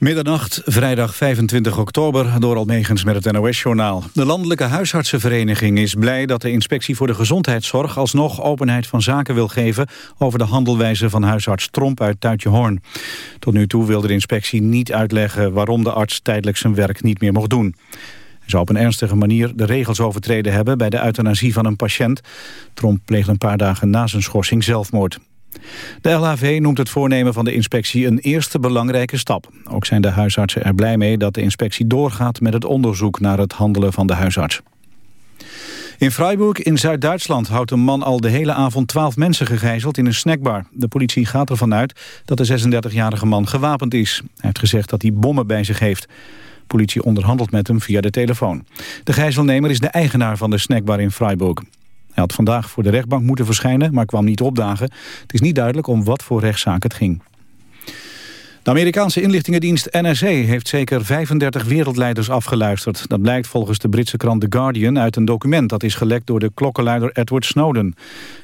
Middernacht, vrijdag 25 oktober, door Almegens met het NOS-journaal. De Landelijke Huisartsenvereniging is blij dat de Inspectie voor de Gezondheidszorg... alsnog openheid van zaken wil geven over de handelwijze van huisarts Tromp uit Tuitje Hoorn. Tot nu toe wilde de inspectie niet uitleggen waarom de arts tijdelijk zijn werk niet meer mocht doen. Hij zou op een ernstige manier de regels overtreden hebben bij de euthanasie van een patiënt. Tromp pleegde een paar dagen na zijn schorsing zelfmoord. De LHV noemt het voornemen van de inspectie een eerste belangrijke stap. Ook zijn de huisartsen er blij mee dat de inspectie doorgaat met het onderzoek naar het handelen van de huisarts. In Freiburg in Zuid-Duitsland houdt een man al de hele avond twaalf mensen gegijzeld in een snackbar. De politie gaat ervan uit dat de 36-jarige man gewapend is. Hij heeft gezegd dat hij bommen bij zich heeft. De politie onderhandelt met hem via de telefoon. De gijzelnemer is de eigenaar van de snackbar in Freiburg. Hij had vandaag voor de rechtbank moeten verschijnen, maar kwam niet opdagen. Het is niet duidelijk om wat voor rechtszaak het ging. De Amerikaanse inlichtingendienst NSA heeft zeker 35 wereldleiders afgeluisterd. Dat blijkt volgens de Britse krant The Guardian uit een document dat is gelekt door de klokkenluider Edward Snowden.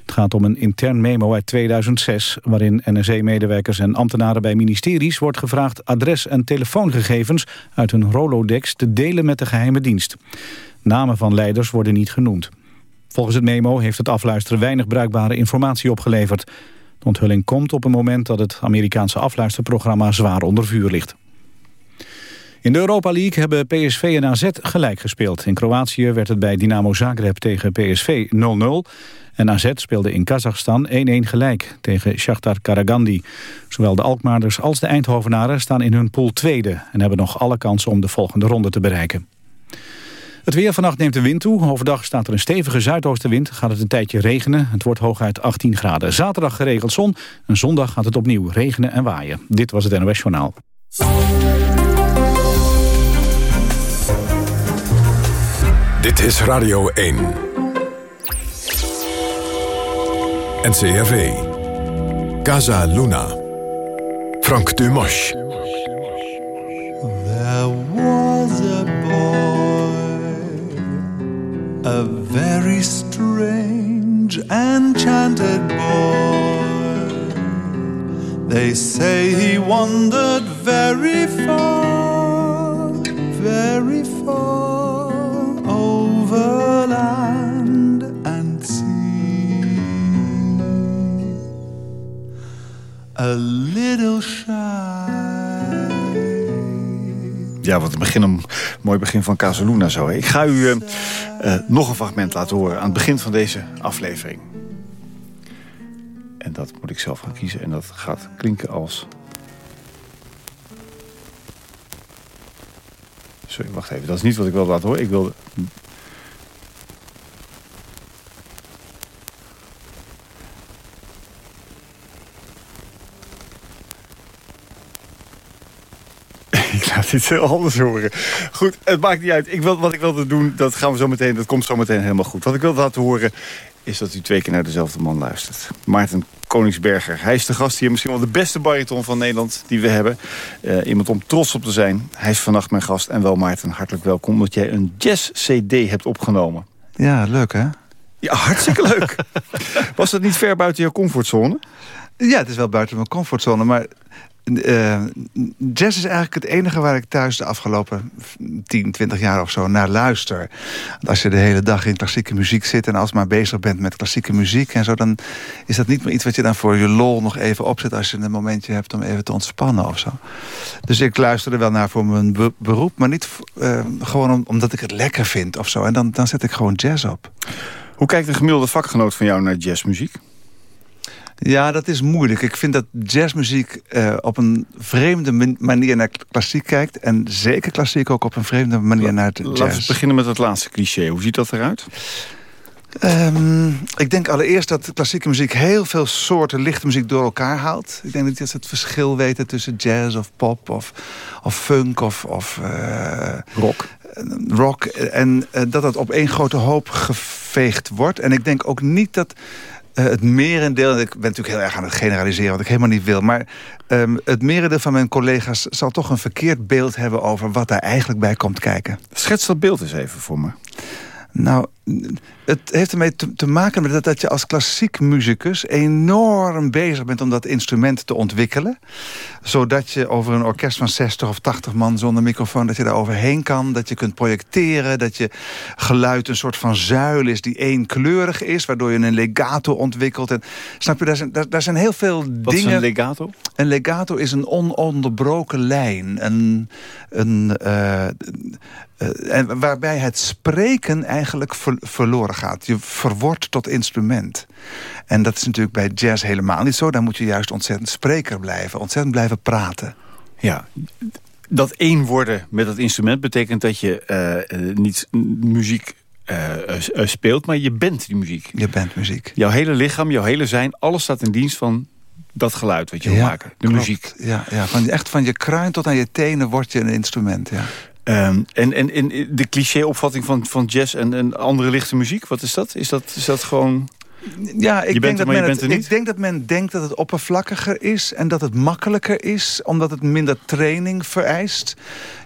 Het gaat om een intern memo uit 2006 waarin NSA-medewerkers en ambtenaren bij ministeries wordt gevraagd adres- en telefoongegevens uit hun Rolodex te delen met de geheime dienst. Namen van leiders worden niet genoemd. Volgens het memo heeft het afluisteren weinig bruikbare informatie opgeleverd. De onthulling komt op een moment dat het Amerikaanse afluisterprogramma zwaar onder vuur ligt. In de Europa League hebben PSV en AZ gelijk gespeeld. In Kroatië werd het bij Dynamo Zagreb tegen PSV 0-0. En AZ speelde in Kazachstan 1-1 gelijk tegen Shakhtar Karagandi. Zowel de Alkmaarders als de Eindhovenaren staan in hun pool tweede... en hebben nog alle kansen om de volgende ronde te bereiken. Het weer vannacht neemt de wind toe. Overdag staat er een stevige zuidoostenwind. Gaat het een tijdje regenen. Het wordt hooguit 18 graden. Zaterdag geregeld zon. En zondag gaat het opnieuw regenen en waaien. Dit was het NOS Journaal. Dit is Radio 1. NCRV. Casa Luna. Frank Dumas. A very strange, enchanted boy. They say he wandered very far, very far over land and sea. A little shy. Ja, wat een, begin, een mooi begin van Casaluna zo. Ik ga u uh, uh, nog een fragment laten horen aan het begin van deze aflevering. En dat moet ik zelf gaan kiezen. En dat gaat klinken als... Sorry, wacht even. Dat is niet wat ik wilde laten horen. Ik wilde... Ik laat iets heel anders horen. Goed, het maakt niet uit. Ik wil, wat ik wilde doen, dat gaan we zo meteen. Dat komt zo meteen helemaal goed. Wat ik wilde laten horen, is dat u twee keer naar dezelfde man luistert. Maarten Koningsberger. Hij is de gast hier, misschien wel de beste bariton van Nederland die we hebben. Uh, iemand om trots op te zijn. Hij is vannacht mijn gast. En wel Maarten, hartelijk welkom. Omdat jij een jazz-cd hebt opgenomen. Ja, leuk hè? Ja, hartstikke leuk. Was dat niet ver buiten jouw comfortzone? Ja, het is wel buiten mijn comfortzone, maar uh, jazz is eigenlijk het enige waar ik thuis de afgelopen 10, 20 jaar of zo naar luister. als je de hele dag in klassieke muziek zit en alsmaar bezig bent met klassieke muziek en zo, dan is dat niet meer iets wat je dan voor je lol nog even opzet als je een momentje hebt om even te ontspannen of zo. Dus ik luister er wel naar voor mijn beroep, maar niet uh, gewoon omdat ik het lekker vind of zo. En dan, dan zet ik gewoon jazz op. Hoe kijkt een gemiddelde vakgenoot van jou naar jazzmuziek? Ja, dat is moeilijk. Ik vind dat jazzmuziek uh, op een vreemde manier naar klassiek kijkt. En zeker klassiek ook op een vreemde manier naar de jazz. Laten we beginnen met het laatste cliché. Hoe ziet dat eruit? Um, ik denk allereerst dat klassieke muziek heel veel soorten lichte muziek door elkaar haalt. Ik denk dat je het verschil weten tussen jazz of pop of, of funk of, of uh, rock. rock. En uh, dat dat op één grote hoop geveegd wordt. En ik denk ook niet dat uh, het merendeel, ik ben natuurlijk heel erg aan het generaliseren... wat ik helemaal niet wil, maar um, het merendeel van mijn collega's... zal toch een verkeerd beeld hebben over wat daar eigenlijk bij komt kijken. Schets dat beeld eens even voor me. Nou, het heeft ermee te, te maken met dat, dat je als klassiek muzikus... enorm bezig bent om dat instrument te ontwikkelen. Zodat je over een orkest van 60 of 80 man zonder microfoon... dat je daar overheen kan, dat je kunt projecteren... dat je geluid een soort van zuil is die eenkleurig is... waardoor je een legato ontwikkelt. En, snap je, daar zijn, daar, daar zijn heel veel Wat dingen... is een legato? Een legato is een ononderbroken lijn. Een, een, eh, eh, waarbij het spreken eigenlijk ver- verloren gaat. Je verwordt tot instrument. En dat is natuurlijk bij jazz helemaal niet zo. Dan moet je juist ontzettend spreker blijven. Ontzettend blijven praten. Ja, dat één worden met dat instrument betekent dat je eh, eh, niet muziek eh, speelt, maar je bent die muziek. Je bent muziek. Jouw hele lichaam, jouw hele zijn, alles staat in dienst van dat geluid wat je wil maken. De klopt. muziek. Ja, ja van, echt van je kruin tot aan je tenen word je een instrument. Ja. Ehm, en, en, en de cliché-opvatting van, van jazz en, en andere lichte muziek, wat is dat? Is dat, is dat gewoon... Ja, ik, denk dat men het, ik denk dat men denkt dat het oppervlakkiger is... en dat het makkelijker is, omdat het minder training vereist.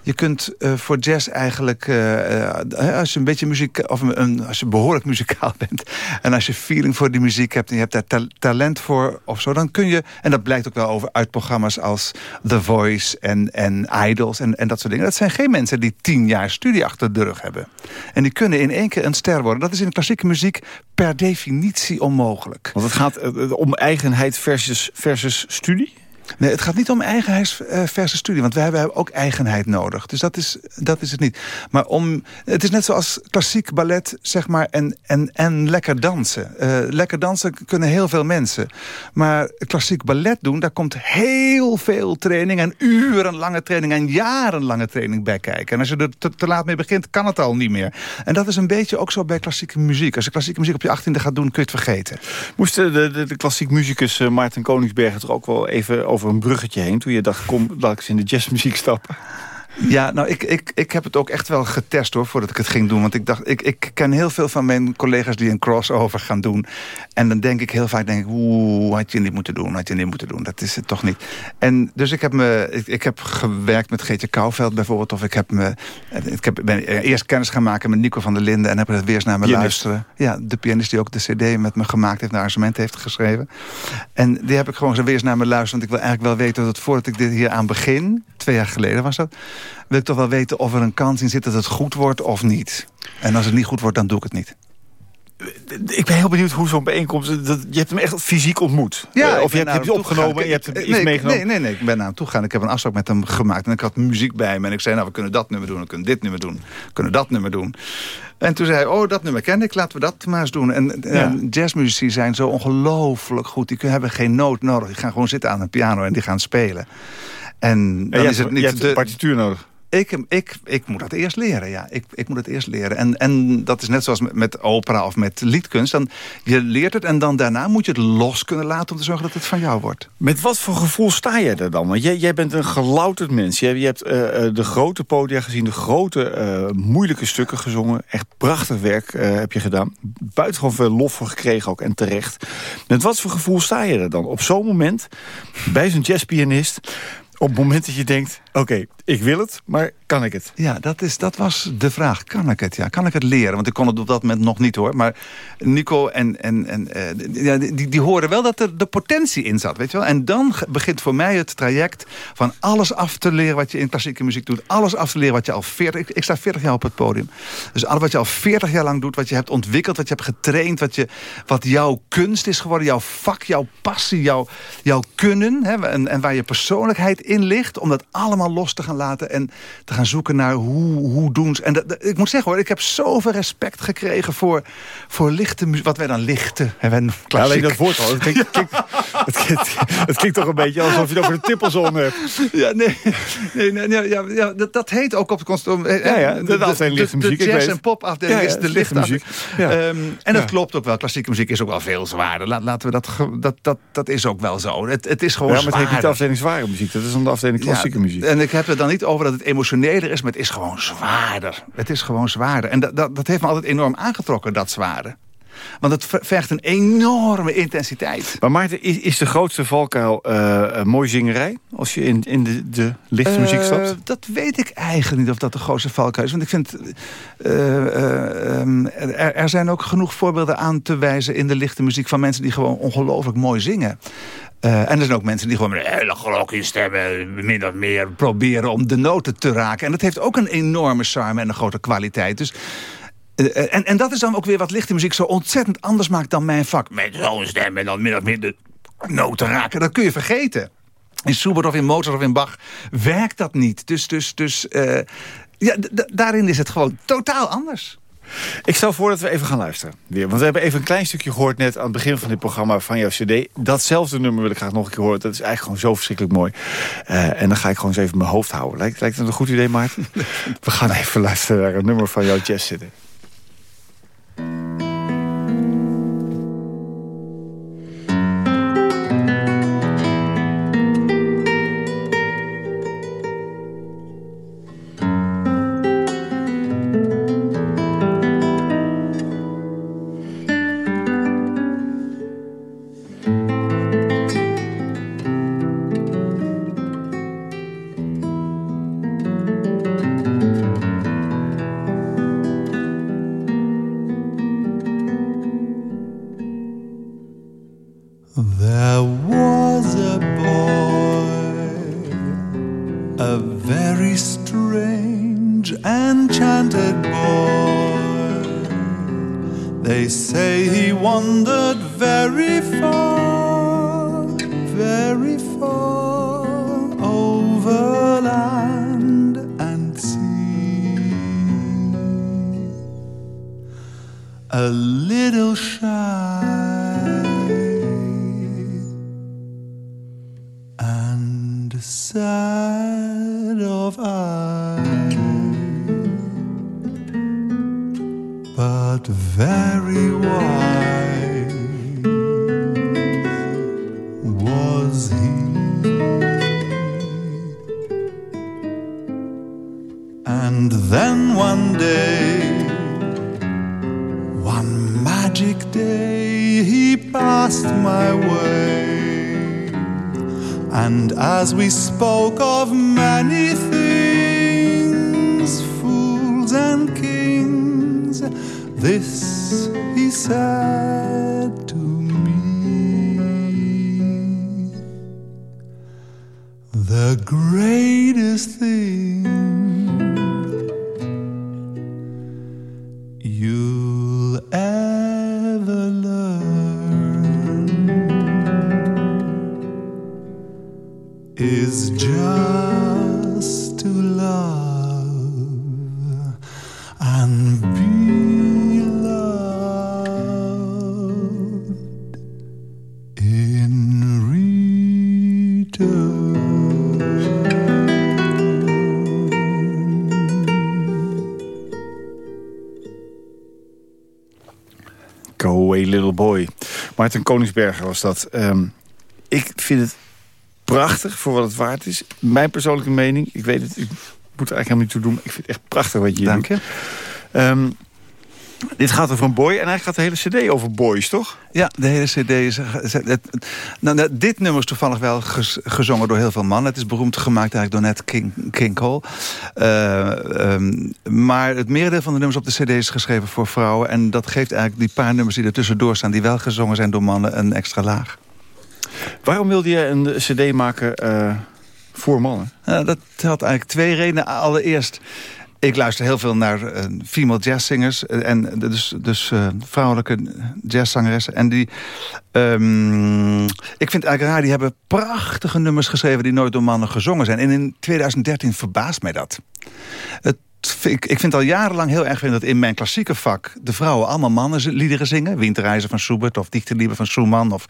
Je kunt eh, voor jazz eigenlijk, eh, eh, als je een beetje muziek, of een, een- als je behoorlijk muzikaal bent en als je feeling voor die muziek hebt en je hebt daar ta- talent voor of zo, dan kun je, en dat blijkt ook wel over uit programma's als The Voice en, en Idols en, en dat soort dingen. Dat zijn geen mensen die tien jaar studie achter de rug hebben. En die kunnen in één keer een ster worden. Dat is in klassieke muziek per definitie onmogelijk. Want het gaat eh, om eigenheid versus, versus studie? Nee, het gaat niet om eigenheid eh, versus studie. Want wij hebben ook eigenheid nodig. Dus dat is, dat is het niet. Maar om, het is net zoals klassiek ballet, zeg maar, en, en, en lekker dansen. Eh, lekker dansen kunnen heel veel mensen. Maar klassiek ballet doen, daar komt heel veel training... en urenlange training en jarenlange training bij kijken. En als je er te, laat mee begint, kan het al niet meer. En dat is een beetje ook zo bij klassieke muziek. Als je klassieke muziek op je achttiende gaat doen, kun je het vergeten. Moest de, de, de klassiek muzikus eh, Maarten Koningsberger er ook wel even over een bruggetje heen... toen je dacht, kom, laat ik eens in de jazzmuziek stappen? Ja, nou, ik, ik, ik heb het ook echt wel getest hoor, voordat ik het ging doen. Want ik dacht, ik, ik ken heel veel van mijn collega's die een crossover gaan doen. En dan denk ik heel vaak, denk ik, oeh, had je niet moeten doen, had je niet moeten doen. Dat is het toch niet. En dus ik heb, me, ik, ik heb gewerkt met Geetje Kouwveld bijvoorbeeld. Of ik heb me, ik heb, ben eerst kennis gaan maken met Nico van der Linden. En heb het weer eens naar me Pianist. luisteren. Ja, de pianist die ook de cd met me gemaakt heeft, de arrangement heeft geschreven. En die heb ik gewoon zo weer eens naar me luisteren. Want ik wil eigenlijk wel weten dat voordat ik dit hier aan begin, twee jaar geleden was dat, wil ik toch wel weten of er een kans in zit dat het goed wordt of niet. En als het niet goed wordt, dan doe ik het niet. Ik ben heel benieuwd hoe zo'n bijeenkomst... Dat, je hebt hem echt fysiek ontmoet. Ja, Eh, of je hebt, je hem opgenomen en je hebt hem iets meegenomen. Nee, nee, nee, ik ben naar hem toe gegaan. Ik heb een afspraak met hem gemaakt. En ik had muziek bij me. En ik zei, nou, we kunnen dat nummer doen. We kunnen dit nummer doen. We kunnen dat nummer doen. En toen zei hij, oh, dat nummer ken ik. Laten we dat maar eens doen. En, en Ja. jazzmuzici zijn zo ongelooflijk goed. Die hebben geen noot nodig. Die gaan gewoon zitten aan een piano en die gaan spelen. En dan je is hebt, het je niet hebt de, partituur nodig. ik, ik, ik moet dat eerst leren, ja. Ik, ik moet het eerst leren. En, en dat is net zoals met, met opera of met liedkunst. Dan, je leert het en dan daarna moet je het los kunnen laten... om te zorgen dat het van jou wordt. Met wat voor gevoel sta jij er dan? Want jij, jij bent een gelouterd mens. Je, je hebt eh, eh, de grote podia gezien, de grote eh, moeilijke stukken gezongen. Echt prachtig werk eh, heb je gedaan. Buitengewoon veel lof voor gekregen ook en terecht. Met wat voor gevoel sta je er dan? Op zo'n moment, bij zo'n jazzpianist... op het moment dat je denkt, oké, ik wil het, maar kan ik het? Ja, dat, is, dat was de vraag. Kan ik het? Ja, kan ik het leren? Want ik kon het op dat moment nog niet hoor. Maar Nico en, en, en eh, ja, die, die hoorden wel dat er de potentie in zat. Weet je wel? En dan begint voor mij het traject van alles af te leren wat je in klassieke muziek doet. Alles af te leren wat je al 40... Ik, ik sta 40 jaar op het podium. Dus alles wat je al 40 jaar lang doet, wat je hebt ontwikkeld, wat je hebt getraind, wat, je, wat jouw kunst is geworden, jouw vak, jouw passie, jouw, jouw kunnen. Hè, en, en waar je persoonlijkheid in ligt, om dat allemaal los te gaan laten en te gaan zoeken naar hoe, hoe doen ze. En dat, dat- ik moet zeggen hoor, ik heb zoveel respect gekregen voor, voor lichte muziek. Wat wij dan lichten. Wij Ja, alleen dat woord al. Het klinkt, klinkt- het, klinkt, het klinkt toch een beetje alsof je het over de tippelzone hebt. Ja, nee, nee, nee, ja, ja, ja, dat, dat heet ook op het construm. Ja, ja, de afdeling lichte muziek, De, jazz- en popafdeling is de lichte muziek. Ja. en dat klopt ook wel. Klassieke muziek is ook wel veel zwaarder. Laat, laten we dat, dat, dat, dat is ook wel zo. Het, het is gewoon Ja, maar het heet niet de afdeling zware muziek. Dat is dan de afdeling klassieke Ja, muziek. En ik heb het dan niet over dat het emotioneler is, maar het is gewoon zwaarder. Het is gewoon zwaarder. En dat, dat, dat heeft me altijd enorm aangetrokken, dat zware. Want het vergt een enorme intensiteit. Maar Maarten, is, is de grootste valkuil uh, mooi zingerij? Als je in, in de, de lichte muziek stapt? dat weet ik eigenlijk niet of dat de grootste valkuil is. Want ik vind... Um, er, er, zijn ook genoeg voorbeelden aan te wijzen in de lichte muziek... van mensen die gewoon ongelooflijk mooi zingen. En er zijn ook mensen die gewoon met een hele glokje stemmen... min of meer proberen om de noten te raken. En dat heeft ook een enorme charme en een grote kwaliteit. Dus uh, en, en dat is dan ook weer wat lichte muziek zo ontzettend anders maakt dan mijn vak. Met zo'n stem en dan min of meer de noten raken. Dat kun je vergeten. In Schubert of in Mozart of in Bach werkt dat niet. Dus, dus, dus uh, ja, daarin is het gewoon totaal anders. Ik stel voor dat we even gaan luisteren. Weer. Want we hebben even een klein stukje gehoord net aan het begin van dit programma van jouw cd. Datzelfde nummer wil ik graag nog een keer horen. Dat is eigenlijk gewoon zo verschrikkelijk mooi. Uh, en dan ga ik gewoon eens even mijn hoofd houden. Lijkt, lijkt dat een goed idee, Maarten? we gaan even luisteren naar een nummer van jouw jazz a very strange, enchanted boy. They say he wandered very far, very far over land and sea. A little shy. very wise was he, and then one day, one magic day, he passed my way, and as we spoke of many things. This he said to me. The greatest thing. Cd. Maarten Koningsberger was dat. Ehm, ik vind het prachtig voor wat het waard is. Mijn persoonlijke mening. Ik weet het, ik moet er eigenlijk helemaal niet toe doen. ik vind het echt prachtig wat je Dank je. Um, dit gaat over een boy en eigenlijk gaat de hele cd over boys, toch? Ja, de hele cd is... nou, nou, dit nummer is toevallig wel gezongen door heel veel mannen. Het is beroemd gemaakt eigenlijk door Nat King, King Cole. Uh, um, maar het merendeel van de nummers op de cd is geschreven voor vrouwen. En dat geeft eigenlijk die paar nummers die er tussendoor staan... die wel gezongen zijn door mannen, een extra laag. Waarom wilde je een cd maken uh, voor mannen? Dat had eigenlijk twee redenen. Allereerst ik luister heel veel naar uh, female jazzzingers. Uh, en dus, dus uh, vrouwelijke jazzzangeressen. En die... Um, ik vind eigenlijk raar, die hebben prachtige nummers geschreven... die nooit door mannen gezongen zijn. En in 2013 verbaast mij dat. Het ik, ik vind al jarenlang heel erg dat in mijn klassieke vak... de vrouwen allemaal mannenliederen zingen. Winterreizen van Schubert of Dichterliebe van Schumann... of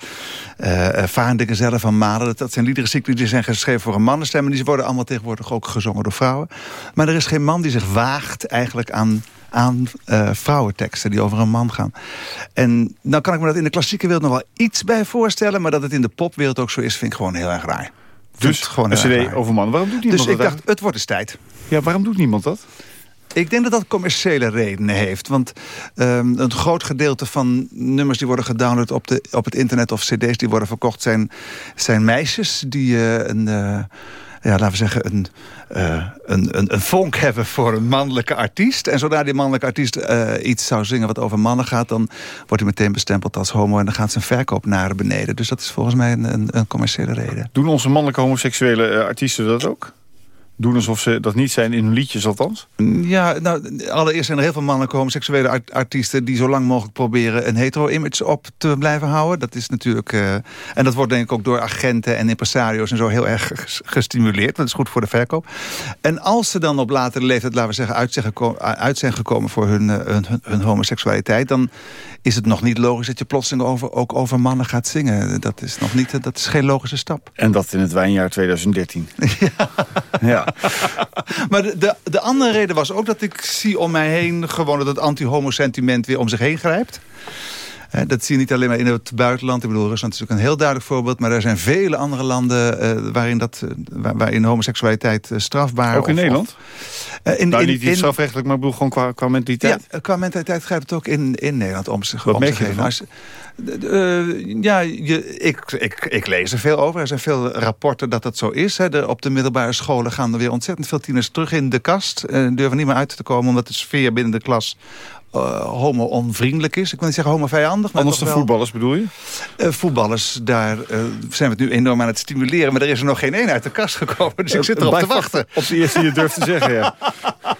uh, Vaandingen zelf van Mahler. Dat, dat zijn liederen die zijn geschreven voor een mannenstem... en die worden allemaal tegenwoordig ook gezongen door vrouwen. Maar er is geen man die zich waagt eigenlijk aan aan uh, vrouwenteksten die over een man gaan. En nou kan ik me dat in de klassieke wereld nog wel iets bij voorstellen... maar dat het in de popwereld ook zo is, vind ik gewoon heel erg raar. Dus gewoon een cd over mannen. Waarom doet niemand dus ik dacht, het wordt eens tijd. Ja, waarom doet niemand dat? Ik denk dat dat commerciële redenen heeft. Want um, een groot gedeelte van nummers die worden gedownload op, de, op het internet... of cd's die worden verkocht zijn, zijn meisjes die uh, een... Uh, ja, laten we zeggen, een, uh, een, een, een vonk hebben voor een mannelijke artiest. En zodra die mannelijke artiest uh, iets zou zingen wat over mannen gaat... dan wordt hij meteen bestempeld als homo en dan gaat zijn verkoop naar beneden. Dus dat is volgens mij een, een, een commerciële reden. Doen onze mannelijke homoseksuele uh, artiesten dat ook? Doen alsof ze dat niet zijn in hun liedjes althans? Ja, nou, allereerst zijn er heel veel mannelijke homoseksuele art artiesten... die zo lang mogelijk proberen een hetero-image op te blijven houden. Dat is natuurlijk... Uh, en dat wordt denk ik ook door agenten en impresario's en zo heel erg gestimuleerd. Dat is goed voor de verkoop. En als ze dan op latere leeftijd, laten we zeggen... uit zijn gekomen, uit zijn gekomen voor hun, hun, hun, homoseksualiteit... dan is het nog niet logisch dat je plotseling over, ook over mannen gaat zingen. Dat is, nog niet, dat is geen logische stap. En dat in het wijnjaar 2013. ja. ja. Maar de, de, de, andere reden was ook dat ik zie om mij heen... gewoon dat het anti-homo sentiment weer om zich heen grijpt. Dat zie je niet alleen maar in het buitenland. Ik bedoel, Rusland is natuurlijk een heel duidelijk voorbeeld. Maar er zijn vele andere landen uh, waarin, dat, uh, waarin homoseksualiteit uh, strafbaar... Ook in of, Nederland? Of, in, nou, niet in, strafrechtelijk, maar ik bedoel gewoon qua, qua mentaliteit? Ja, qua mentaliteit het ook in, in Nederland om zich, Wat om merk zich je heen. Als, uh, ja, je, ik, ik, ik lees er veel over. Er zijn veel rapporten dat dat zo is. Hè. De, op de middelbare scholen gaan er weer ontzettend veel tieners terug in de kast. Uh, durven niet meer uit te komen omdat de sfeer binnen de klas uh, homo-onvriendelijk is. Ik wil niet zeggen homo-vijandig. Anders dan voetballers bedoel je? Uh, voetballers, daar uh, zijn we het nu enorm aan het stimuleren. Maar er is er nog geen één uit de kast gekomen. Dus ik zit erop te wachten. Op de eerste die je durft te zeggen, ja.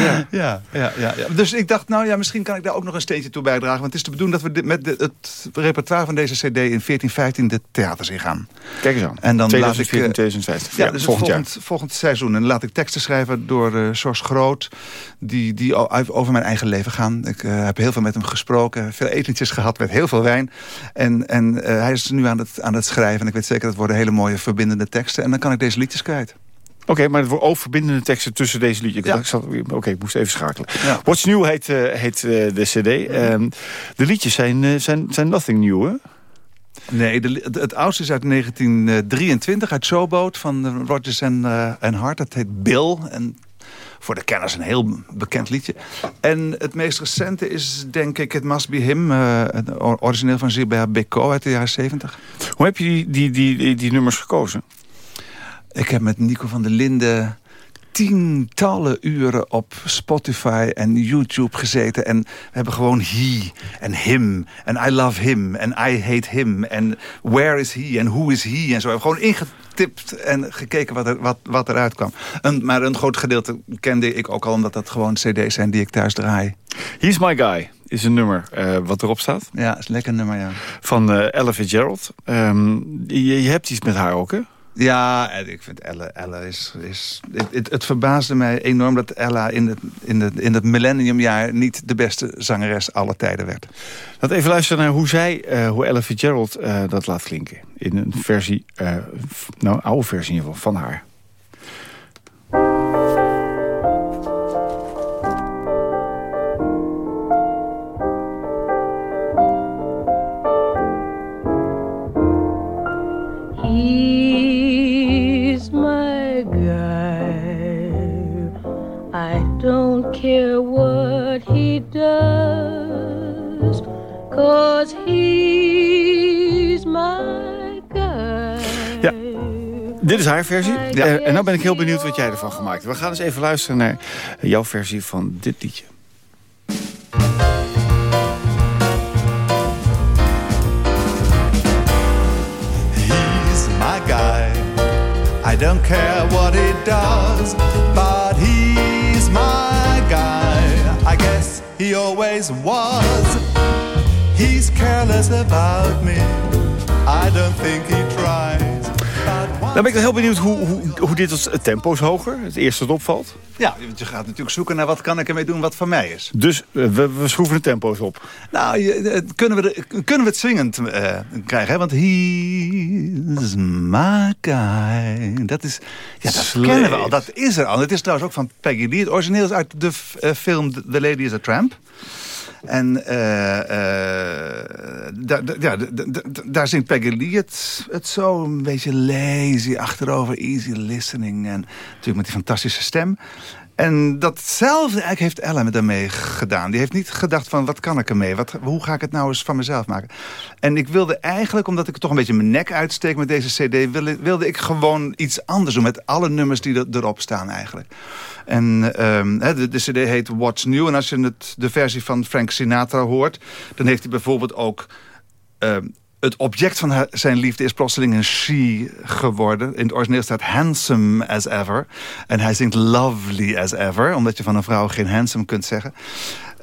Ja. Ja, ja, ja, Dus ik dacht, nou ja, misschien kan ik daar ook nog een steentje toe bijdragen. Want het is de bedoeling dat we dit, met de, het repertoire van deze cd in 14, 15 de theaters ingaan. Kijk eens aan. En dan 2014, laat ik, 2015. Ja, Ja, dus volgend volgend, volgend, seizoen. En laat ik teksten schrijven door uh, Sors Groot. Die, die over mijn eigen leven gaan. Ik uh, heb heel veel met hem gesproken. Veel etentjes gehad met heel veel wijn. En, en uh, hij is nu aan het, aan het schrijven. En ik weet zeker dat het worden hele mooie verbindende teksten. En dan kan ik deze liedjes kwijt. Oké, okay, maar worden ook verbindende teksten tussen deze liedjes. Ja. Oké, okay, ik moest even schakelen. Ja. What's New heet, uh, heet uh, de cd. Um, de liedjes zijn, uh, zijn, zijn nothing new, hè? Nee, de, het, het oudste is uit 1923, uit Showboat van Rodgers en, en Hart. Dat heet Bill. En voor de kenners een heel bekend liedje. En het meest recente is, denk ik, It Must Be Him. Uh, het origineel van Gilbert Bécaud uit de jaren 70. Hoe heb je die, die, die, die, die nummers gekozen? Ik heb met Nico van der Linden tientallen uren op Spotify en YouTube gezeten. En we hebben gewoon he en him en I love him en I hate him en where is he en who is he en zo. We hebben gewoon ingetipt en gekeken wat, er, wat, wat eruit kwam. Een, maar een groot gedeelte kende ik ook al omdat dat gewoon cd's zijn die ik thuis draai. He's My Guy is een nummer uh, wat erop staat. Ja, is een lekker nummer, ja. Van uh, Ella Fitzgerald. Um, je, je hebt iets met haar ook, hè? Ja, ik vind Ella, Ella is... is het, het, verbaasde mij enorm dat Ella in het, in het, in het millenniumjaar... niet de beste zangeres aller tijden werd. Laten even luisteren naar hoe zij, uh, hoe Ella Fitzgerald uh, dat laat klinken. In een versie, uh, nou oude versie in ieder geval, van haar. Care what he does, cause he's my guy. Ja. Dit is haar versie. Ja. Uh, en nou ben ik heel benieuwd wat jij ervan gemaakt hebt. We gaan eens even luisteren naar jouw versie van dit liedje. He's my guy. I don't care what he does, always was. He's careless about me. I don't think he tries. Nou ben ik heel benieuwd hoe, hoe, hoe dit als het tempo is hoger. Het eerste dat opvalt. Ja, want je gaat natuurlijk zoeken naar wat kan ik ermee doen wat van mij is. Dus we, we schroeven de tempo's op. Nou, je, kunnen, we de, kunnen we het swingend uh, krijgen, hè? Want he's my guy. Dat is, ja, dat Slave. kennen we al. Dat is er al. Het is trouwens ook van Peggy Lee. Het origineel is uit de uh, film The Lady is a Tramp. En daar, ja, daar zingt Peggy Lee het, zo een beetje lazy achterover, easy listening. En natuurlijk met die fantastische stem. En datzelfde heeft Ellen daarmee gedaan. Die heeft niet gedacht van wat kan ik ermee? Wat, hoe ga ik het nou eens van mezelf maken? En ik wilde eigenlijk, omdat ik toch een beetje mijn nek uitsteek met deze cd... wilde, wilde ik gewoon iets anders doen met alle nummers die er, erop staan eigenlijk. En ehm, de, de, cd heet What's New. En als je het, de versie van Frank Sinatra hoort... dan heeft hij bijvoorbeeld ook... Ehm, het object van zijn liefde is plotseling een she geworden. In het origineel staat handsome as ever. En hij zingt lovely as ever. Omdat je van een vrouw geen handsome kunt zeggen.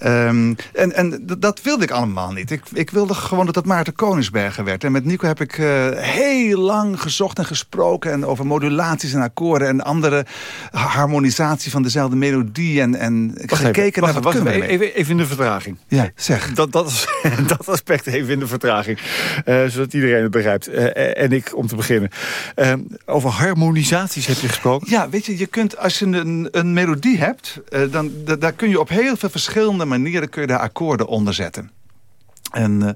Um, en en dat wilde ik allemaal niet. Ik, ik wilde gewoon dat het Maarten Koningsbergen werd. En met Nico heb ik uh, heel lang gezocht en gesproken... En over modulaties en akkoorden en andere harmonisatie van dezelfde melodie. En, en ik wacht gekeken even, naar wacht, wat wacht, kunnen we even, even in de vertraging. Ja, zeg. Dat, dat, dat aspect even in de vertraging. Uh, zodat iedereen het begrijpt. Uh, en ik, om te beginnen. Uh, over harmonisaties heb je gesproken? Ja, weet je, je kunt als je een, een melodie hebt... dan daar kun je op heel veel verschillende manieren kun je daar akkoorden onder zetten. En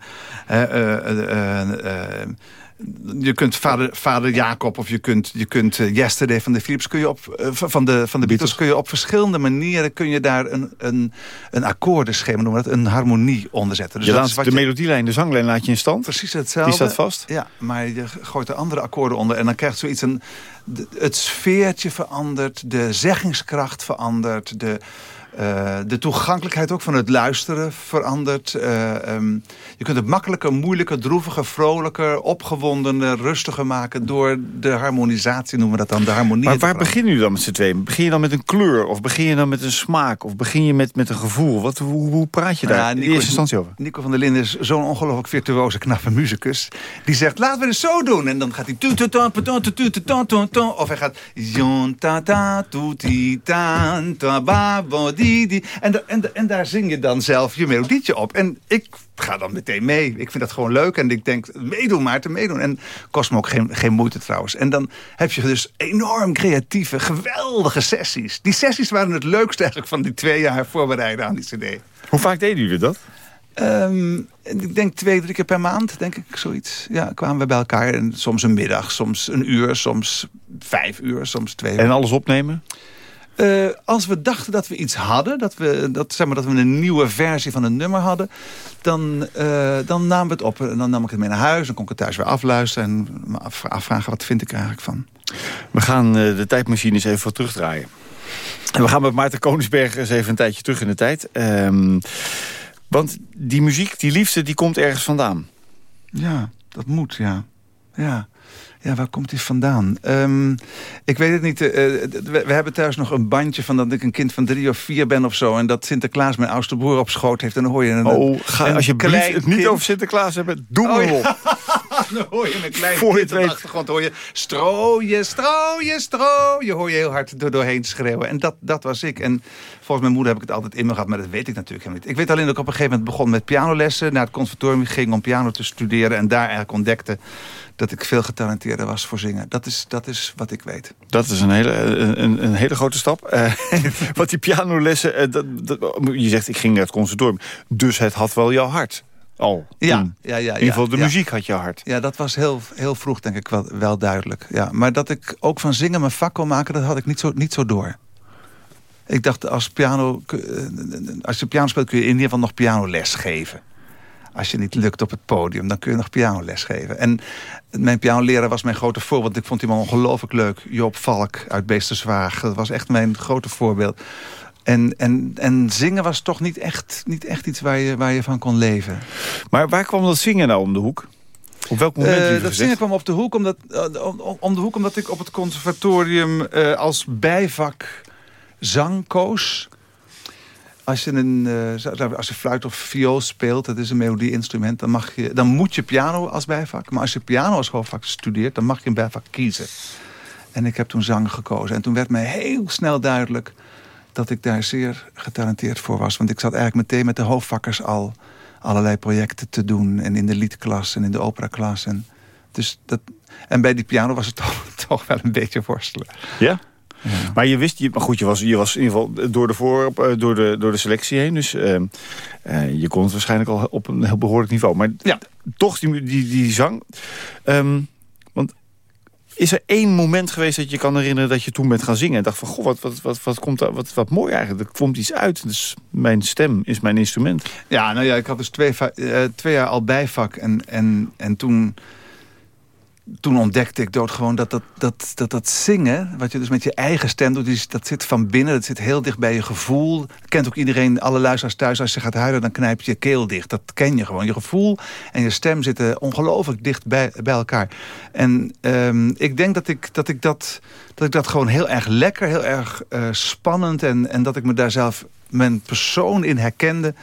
je kunt vader, vader Jacob of je kunt, je kunt Yesterday van de Philips kun je op, van de, van de Beatles kun je op verschillende manieren kun je daar een, een, een akkoordenschema noemen, dat een harmonie onder zetten. Dus je laat de je, melodielijn, de zanglijn laat je in stand. Precies hetzelfde. Die staat vast. Ja, maar je gooit er andere akkoorden onder en dan krijgt zoiets een het sfeertje verandert, de zeggingskracht verandert, de uh, de toegankelijkheid ook van het luisteren verandert. Uh, um, je kunt het makkelijker, moeilijker, droeviger, vrolijker, opgewondener, rustiger maken... door de harmonisatie, noemen we dat dan, de harmonie. Maar waar begin je dan met z'n tweeën? Begin je dan met een kleur? Of begin je dan met een smaak? Of begin je met, met een gevoel? Wat, hoe, hoe praat je daar ja, Nico, in eerste instantie over? Nico van der Linden is zo'n ongelooflijk virtuoze, knappe muzikus. Die zegt, laten we het zo doen. En dan gaat hij... Of hij gaat... En, en, en daar zing je dan zelf je melodietje op. En ik ga dan meteen mee. Ik vind dat gewoon leuk. En ik denk, meedoen maar te meedoen. En kost me ook geen, geen moeite trouwens. En dan heb je dus enorm creatieve, geweldige sessies. Die sessies waren het leukste eigenlijk van die twee jaar voorbereiden aan die cd. Hoe vaak deden jullie dat? Um, ik denk twee, drie keer per maand, denk ik, zoiets. Ja, kwamen we bij elkaar. En soms een middag, soms een uur, soms vijf uur, soms twee uur. En alles opnemen? Uh, als we dachten dat we iets hadden, dat we, dat, zeg maar, dat we een nieuwe versie van een nummer hadden, dan, uh, dan namen we het op. En dan nam ik het mee naar huis, dan kon ik het thuis weer afluisteren en me afvragen wat vind ik er eigenlijk van. We gaan uh, de tijdmachine eens even voor terugdraaien. En we gaan met Maarten Koningsberg eens even een tijdje terug in de tijd. Um, want die muziek, die liefde, die komt ergens vandaan. Ja, dat moet, ja. Ja. Ja, waar komt die vandaan? Um, ik weet het niet. Uh, we, we, hebben thuis nog een bandje van dat ik een kind van drie of vier ben of zo. En dat Sinterklaas mijn oudste broer op schoot heeft. En dan hoor je een, Oh, ga een alsjeblieft het niet over Sinterklaas hebben. Doe oh, maar op. dan hoor je een klein Voor kind op de achtergrond. hoor je strooien, strooien, strooien. Hoor je heel hard door doorheen schreeuwen. En dat, dat was ik. En volgens mijn moeder heb ik het altijd in me gehad. Maar dat weet ik natuurlijk helemaal niet. Ik weet alleen dat ik op een gegeven moment begon met pianolessen. Naar het conservatorium ging om piano te studeren. En daar eigenlijk ontdekte dat ik veel was voor zingen. Dat is, dat is wat ik weet. Dat is een hele, een, een hele grote stap. Uh, want die pianolessen, uh, dat, dat, je zegt ik ging naar het conservatorium. Dus het had wel jouw hart. Al. Ja, ja, ja, ja, In ieder geval de muziek had je hart. Ja, dat was heel, heel vroeg denk ik wel, wel duidelijk. Ja, maar dat ik ook van zingen mijn vak kon maken, dat had ik niet zo, niet zo door. Ik dacht, als, piano, eh, als je piano speelt kun je in ieder geval nog pianoles geven als je niet lukt op het podium, dan kun je nog pianoles geven. En mijn pianoleraar was mijn grote voorbeeld. Ik vond hem ongelooflijk leuk. Joop Valk uit Beesterswaag. Dat was echt mijn grote voorbeeld. En, en, en zingen was toch niet echt, niet echt iets waar je, waar je van kon leven. Maar waar kwam dat zingen nou om de hoek? Op welk moment? Uh, dat gezegd? zingen kwam op de hoek omdat, uh, om, om, de hoek omdat ik op het conservatorium uh, als bijvak zang koos als je, een, uh, als je fluit of viool speelt, dat is een melodie-instrument, dan, mag je, dan moet je piano als bijvak. Maar als je piano als hoofdvak studeert, dan mag je een bijvak kiezen. En ik heb toen zang gekozen. En toen werd mij heel snel duidelijk dat ik daar zeer getalenteerd voor was. Want ik zat eigenlijk meteen met de hoofdvakkers al allerlei projecten te doen. En in de liedklas en in de operaklas. En, dus dat, en bij die piano was het toch, toch wel een beetje worstelen. Ja? Maar je wist, je, maar goed, je was, je was in ieder geval door de, voor, eh, door de, door de selectie heen. Dus uh, uh, je kon het waarschijnlijk al op een heel behoorlijk niveau. Maar ja. toch die, die, die zang. Um, want Is er één moment geweest dat je kan herinneren dat je toen bent gaan zingen... en dacht van, goh, wat, wat, wat, wat komt daar, wat, wat mooi eigenlijk. Er komt iets uit, dus mijn stem is mijn instrument. Ja, nou ja, ik had dus twee, eh, twee jaar al bijvak. En, en, en toen, toen ontdekte ik dood gewoon dat dat, dat, dat dat zingen... wat je dus met je eigen stem doet, dat zit van binnen. Dat zit heel dicht bij je gevoel. Dat kent ook iedereen, alle luisteraars thuis. Als je gaat huilen, dan knijp je je keel dicht. Dat ken je gewoon. Je gevoel en je stem zitten ongelooflijk dicht bij, bij elkaar. En ehm, ik denk dat ik dat, ik dat, dat ik dat gewoon heel erg lekker, heel erg eh, spannend... En, en dat ik me daar zelf mijn persoon in herkende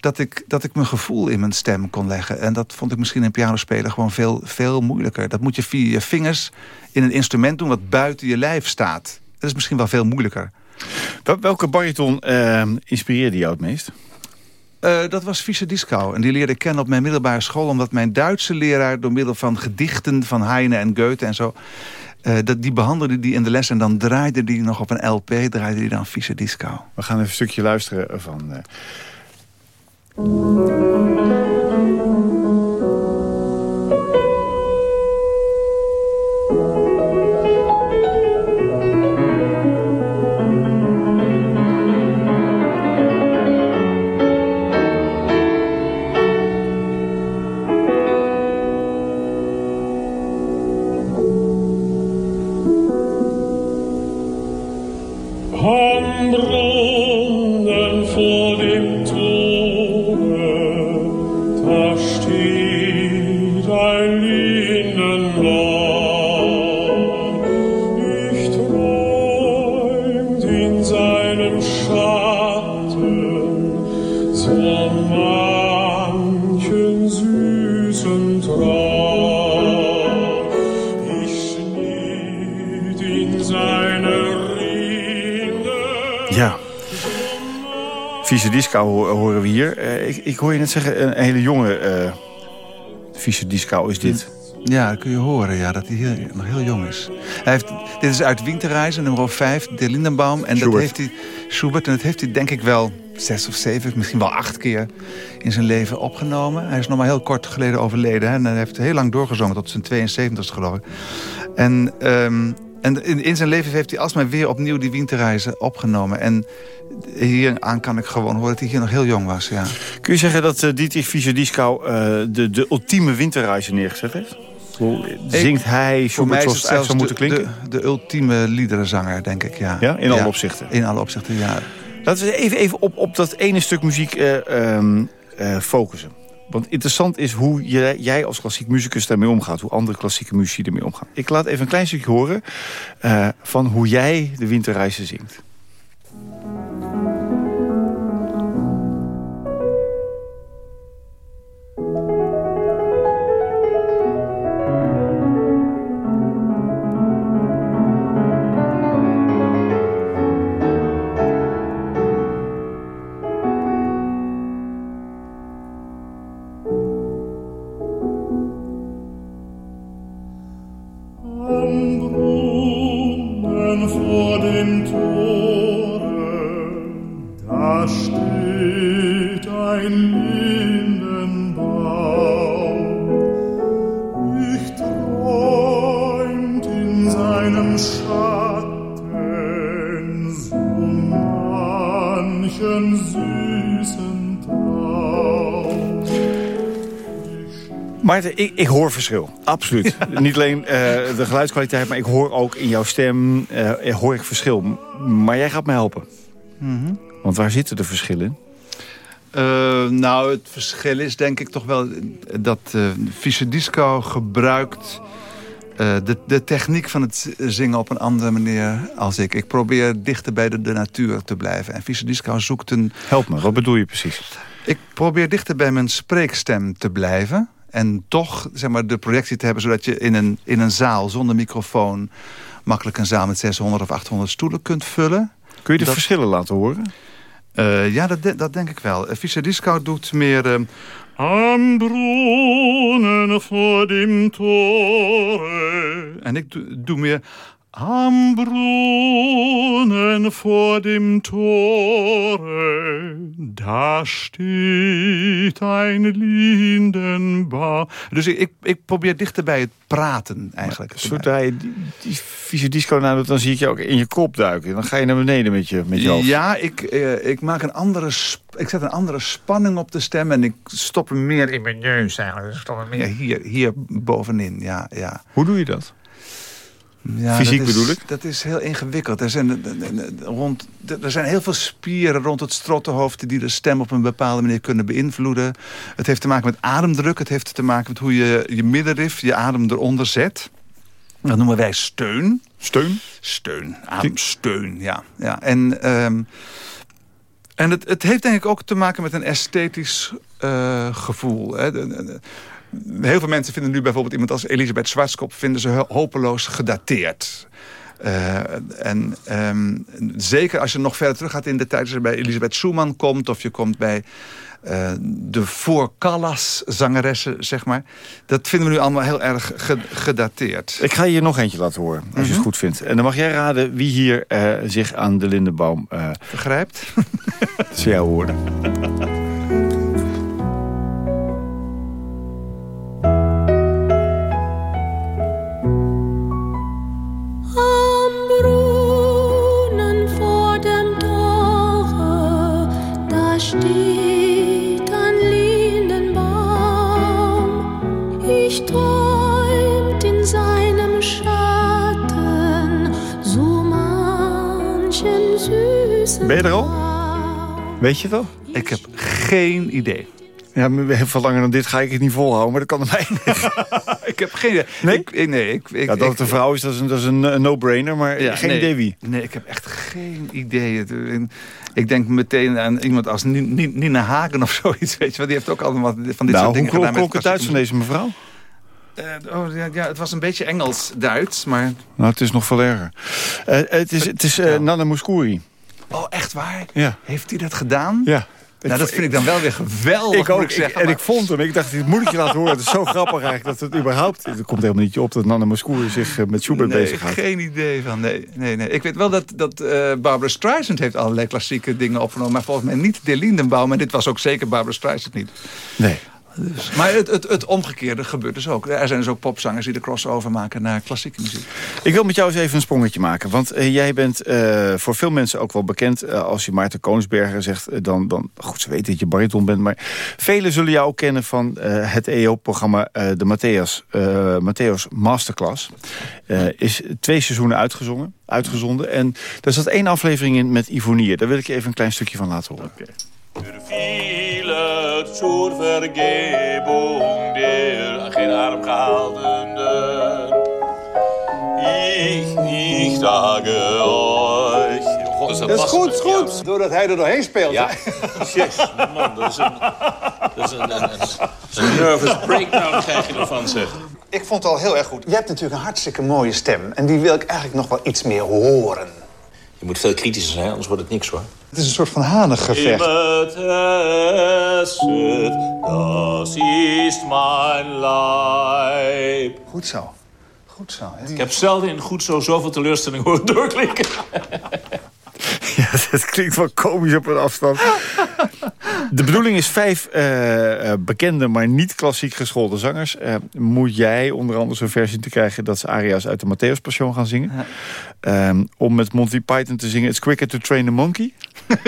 dat ik, dat ik mijn gevoel in mijn stem kon leggen. En dat vond ik misschien in pianospelen gewoon veel, veel moeilijker. Dat moet je via je vingers in een instrument doen wat buiten je lijf staat. Dat is misschien wel veel moeilijker. Wel- Welke bariton eh, inspireerde jou het meest? Eh, dat was Fischer Dieskau. En die leerde ik kennen op mijn middelbare school... omdat mijn Duitse leraar door middel van gedichten van Heine en Goethe en zo... eh, dat, die behandelde die in de les en dan draaide die nog op een LP... draaide die dan Fischer Dieskau. We gaan even een stukje luisteren van... Thank you. Dieskau ho- horen we hier. Eh, ik, ik hoor je net zeggen, een, hele jonge eh Fischer Dieskau is dit. Ja, dat kun je horen, ja, dat hij heel, nog heel jong is. Hij heeft, dit is uit Winterreizen, nummer 5, de Lindenbaum. En dat heeft hij, Schubert, en dat heeft hij denk ik wel zes of zeven, misschien wel acht keer in zijn leven opgenomen. Hij is nog maar heel kort geleden overleden. Hè, en hij heeft heel lang doorgezongen, tot zijn 72 geloof ik. En, ehm, en in, in zijn leven heeft hij alsmaar weer opnieuw die Winterreizen opgenomen. En hier aan kan ik gewoon horen dat hij hier nog heel jong was, ja. Kun je zeggen dat eh, Dietrich Fischer Dieskau eh, de, de ultieme winterreizen neergezet heeft? Hoe zingt hij Voor Schubert mij zoals het zou moeten klinken? de, de ultieme liederenzanger, denk ik, ja. Ja, in alle opzichten. In alle opzichten, ja. Laten we even, even op, op dat ene stuk muziek eh, ehm, eh, focussen. Want interessant is hoe jij als klassiek muzikus daarmee omgaat. Hoe andere klassieke muzici ermee omgaan. Ik laat even een klein stukje horen eh, van hoe jij de winterreizen zingt. Maarten, ik, ik hoor verschil. Absoluut. Niet alleen eh, de geluidskwaliteit, maar ik hoor ook in jouw stem eh, hoor ik verschil. Maar jij gaat me helpen. Want waar zitten de verschillen? Eh, nou, het verschil is denk ik toch wel dat uh, Fischer Disco gebruikt uh, de, de techniek van het zingen op een andere manier als ik. Ik probeer dichter bij de, de natuur te blijven. En Fischer Disco zoekt een... Help me, wat bedoel je precies? Ik probeer dichter bij mijn spreekstem te blijven. En toch zeg maar, de projectie te hebben zodat je in een, in een zaal zonder microfoon... makkelijk een zaal met 600 of 800 stoelen kunt vullen. Kun je de dat... verschillen laten horen? Uh, ja, dat, dat denk ik wel. Fischer Disco doet meer... Uh, Am Brunnen vor dem Tore. En ik doe, doe meer... Am Brunnen vor dem Tore, Daar steht een Lindenbaum. Dus ik, ik, ik probeer dichter bij het praten eigenlijk. Zodra je die, die vieze disco nadoet, dan zie ik je ook in je kop duiken. Dan ga je naar beneden met je, met je hoofd. Ja, ik, eh, ik maak een andere... Ik zet een andere spanning op de stem en ik stop hem meer in mijn neus eigenlijk. Dus Ik stop hem meer hier, hier bovenin, ja, ja. Hoe doe je dat? Ja, Fysiek is- bedoel ik? Dat is heel ingewikkeld. Er zijn, rond, er zijn heel veel spieren rond het strottenhoofd... die de stem op een bepaalde manier kunnen beïnvloeden. Het heeft te maken met ademdruk. Het heeft te maken met hoe je je middenrif, je adem eronder zet. Dat noemen wij steun. Steun? Steun, ademsteun, ja. ja. En, ehm, en het, het heeft denk ik ook te maken met een esthetisch eh, gevoel. Hè. Heel veel mensen vinden nu bijvoorbeeld iemand als Elisabeth Schwarzkopf... vinden ze ho- hopeloos gedateerd. Eh, en ehm, zeker als je nog verder terug gaat in de tijd... als je bij Elisabeth Schumann komt of je komt bij... eh, de voor Callas zangeressen, zeg maar. Dat vinden we nu allemaal heel erg ge- gedateerd. Ik ga je hier nog eentje laten horen, als je het goed vindt. En dan mag jij raden wie hier eh, zich aan de lindenboom Begrijpt? zou jou horen. Träumt in seinem Schatten so manchen süßen Ben je er al? Weet je al? Ik heb geen idee. Ja, veel langer dan dit ga ik het niet volhouden, maar dat kan er mij niet. Ik heb geen idee. Nee? Ik, ik- nee, ik, ik, Ja, dat het een vrouw is, dat is een, dat is een, een no-brainer, maar ja, geen nee. idee wie. Nee, ik heb echt geen idee. Ik- denk meteen aan iemand als Ni- Ni- Nina Hagen of zoiets. Weet je, wel. die heeft ook allemaal van dit Nou, soort hoe dingen klonk, gedaan. klonk het Duits van deze mevrouw? Eh, oh, ja, ja, het was een beetje Engels-Duits, maar... Nou, het is nog veel erger. Eh, het is, het is eh, Nana Mouskouri. Oh, echt waar? Ja. Heeft hij dat gedaan? Ja. Nou, dat vind ik dan wel weer geweldig, Ik ook. zeggen. en maar- ik vond hem. Ik dacht, dit moet ik je laten horen. Het is zo grappig eigenlijk dat het überhaupt... Het komt helemaal niet op dat Nana Mouskouri zich met Schubert nee, bezighoudt. geen idee van. Nee, nee, nee. Ik weet wel dat, dat Barbara Streisand heeft allerlei klassieke dingen opgenomen. Maar volgens mij niet de Lindenbaum. En dit was ook zeker Barbara Streisand niet. Nee. Dus, maar het, het, het omgekeerde gebeurt dus ook. Er zijn dus ook popzangers die de crossover maken naar klassieke muziek. Ik wil met jou eens even een sprongetje maken. Want eh, jij bent eh, voor veel mensen ook wel bekend. eh, als je Maarten Koonsberger zegt, dan, dan... Goed, ze weten dat je bariton bent. Maar velen zullen jou ook kennen van eh, het EO-programma... eh, de Matthäus, eh, Matthäus Masterclass. Eh, is twee seizoenen uitgezongen, uitgezonden. En daar zat één aflevering in met Ivonier. Daar wil ik je even een klein stukje van laten horen. Für viele zur Vergebung der geen adem gehaltenen. Ich, ich sage euch. God, dat, is goed, is goed. Doordat hij er doorheen speelt. Ja, yes, man, dat is een, dat is een, een, een, een nervous breakdown krijg je ervan, zeg. Ik vond het al heel erg goed. Je hebt natuurlijk een hartstikke mooie stem. En die wil ik eigenlijk nog wel iets meer horen. Je moet veel kritischer zijn, anders wordt het niks, hoor. Het is een soort van hanengevecht. Leib. Goed zo. Goed zo. hè? Ik heb zelden in goed zo zoveel teleurstelling horen doorklinken. Ja, dat klinkt wel komisch op een afstand. De bedoeling is vijf eh, eh, bekende, maar niet klassiek geschoolde zangers. eh, moet jij onder andere zo'n versie te krijgen... dat ze aria's uit de Matthäus Passion gaan zingen. Ehm, om met Monty Python te zingen... It's quicker to train a monkey.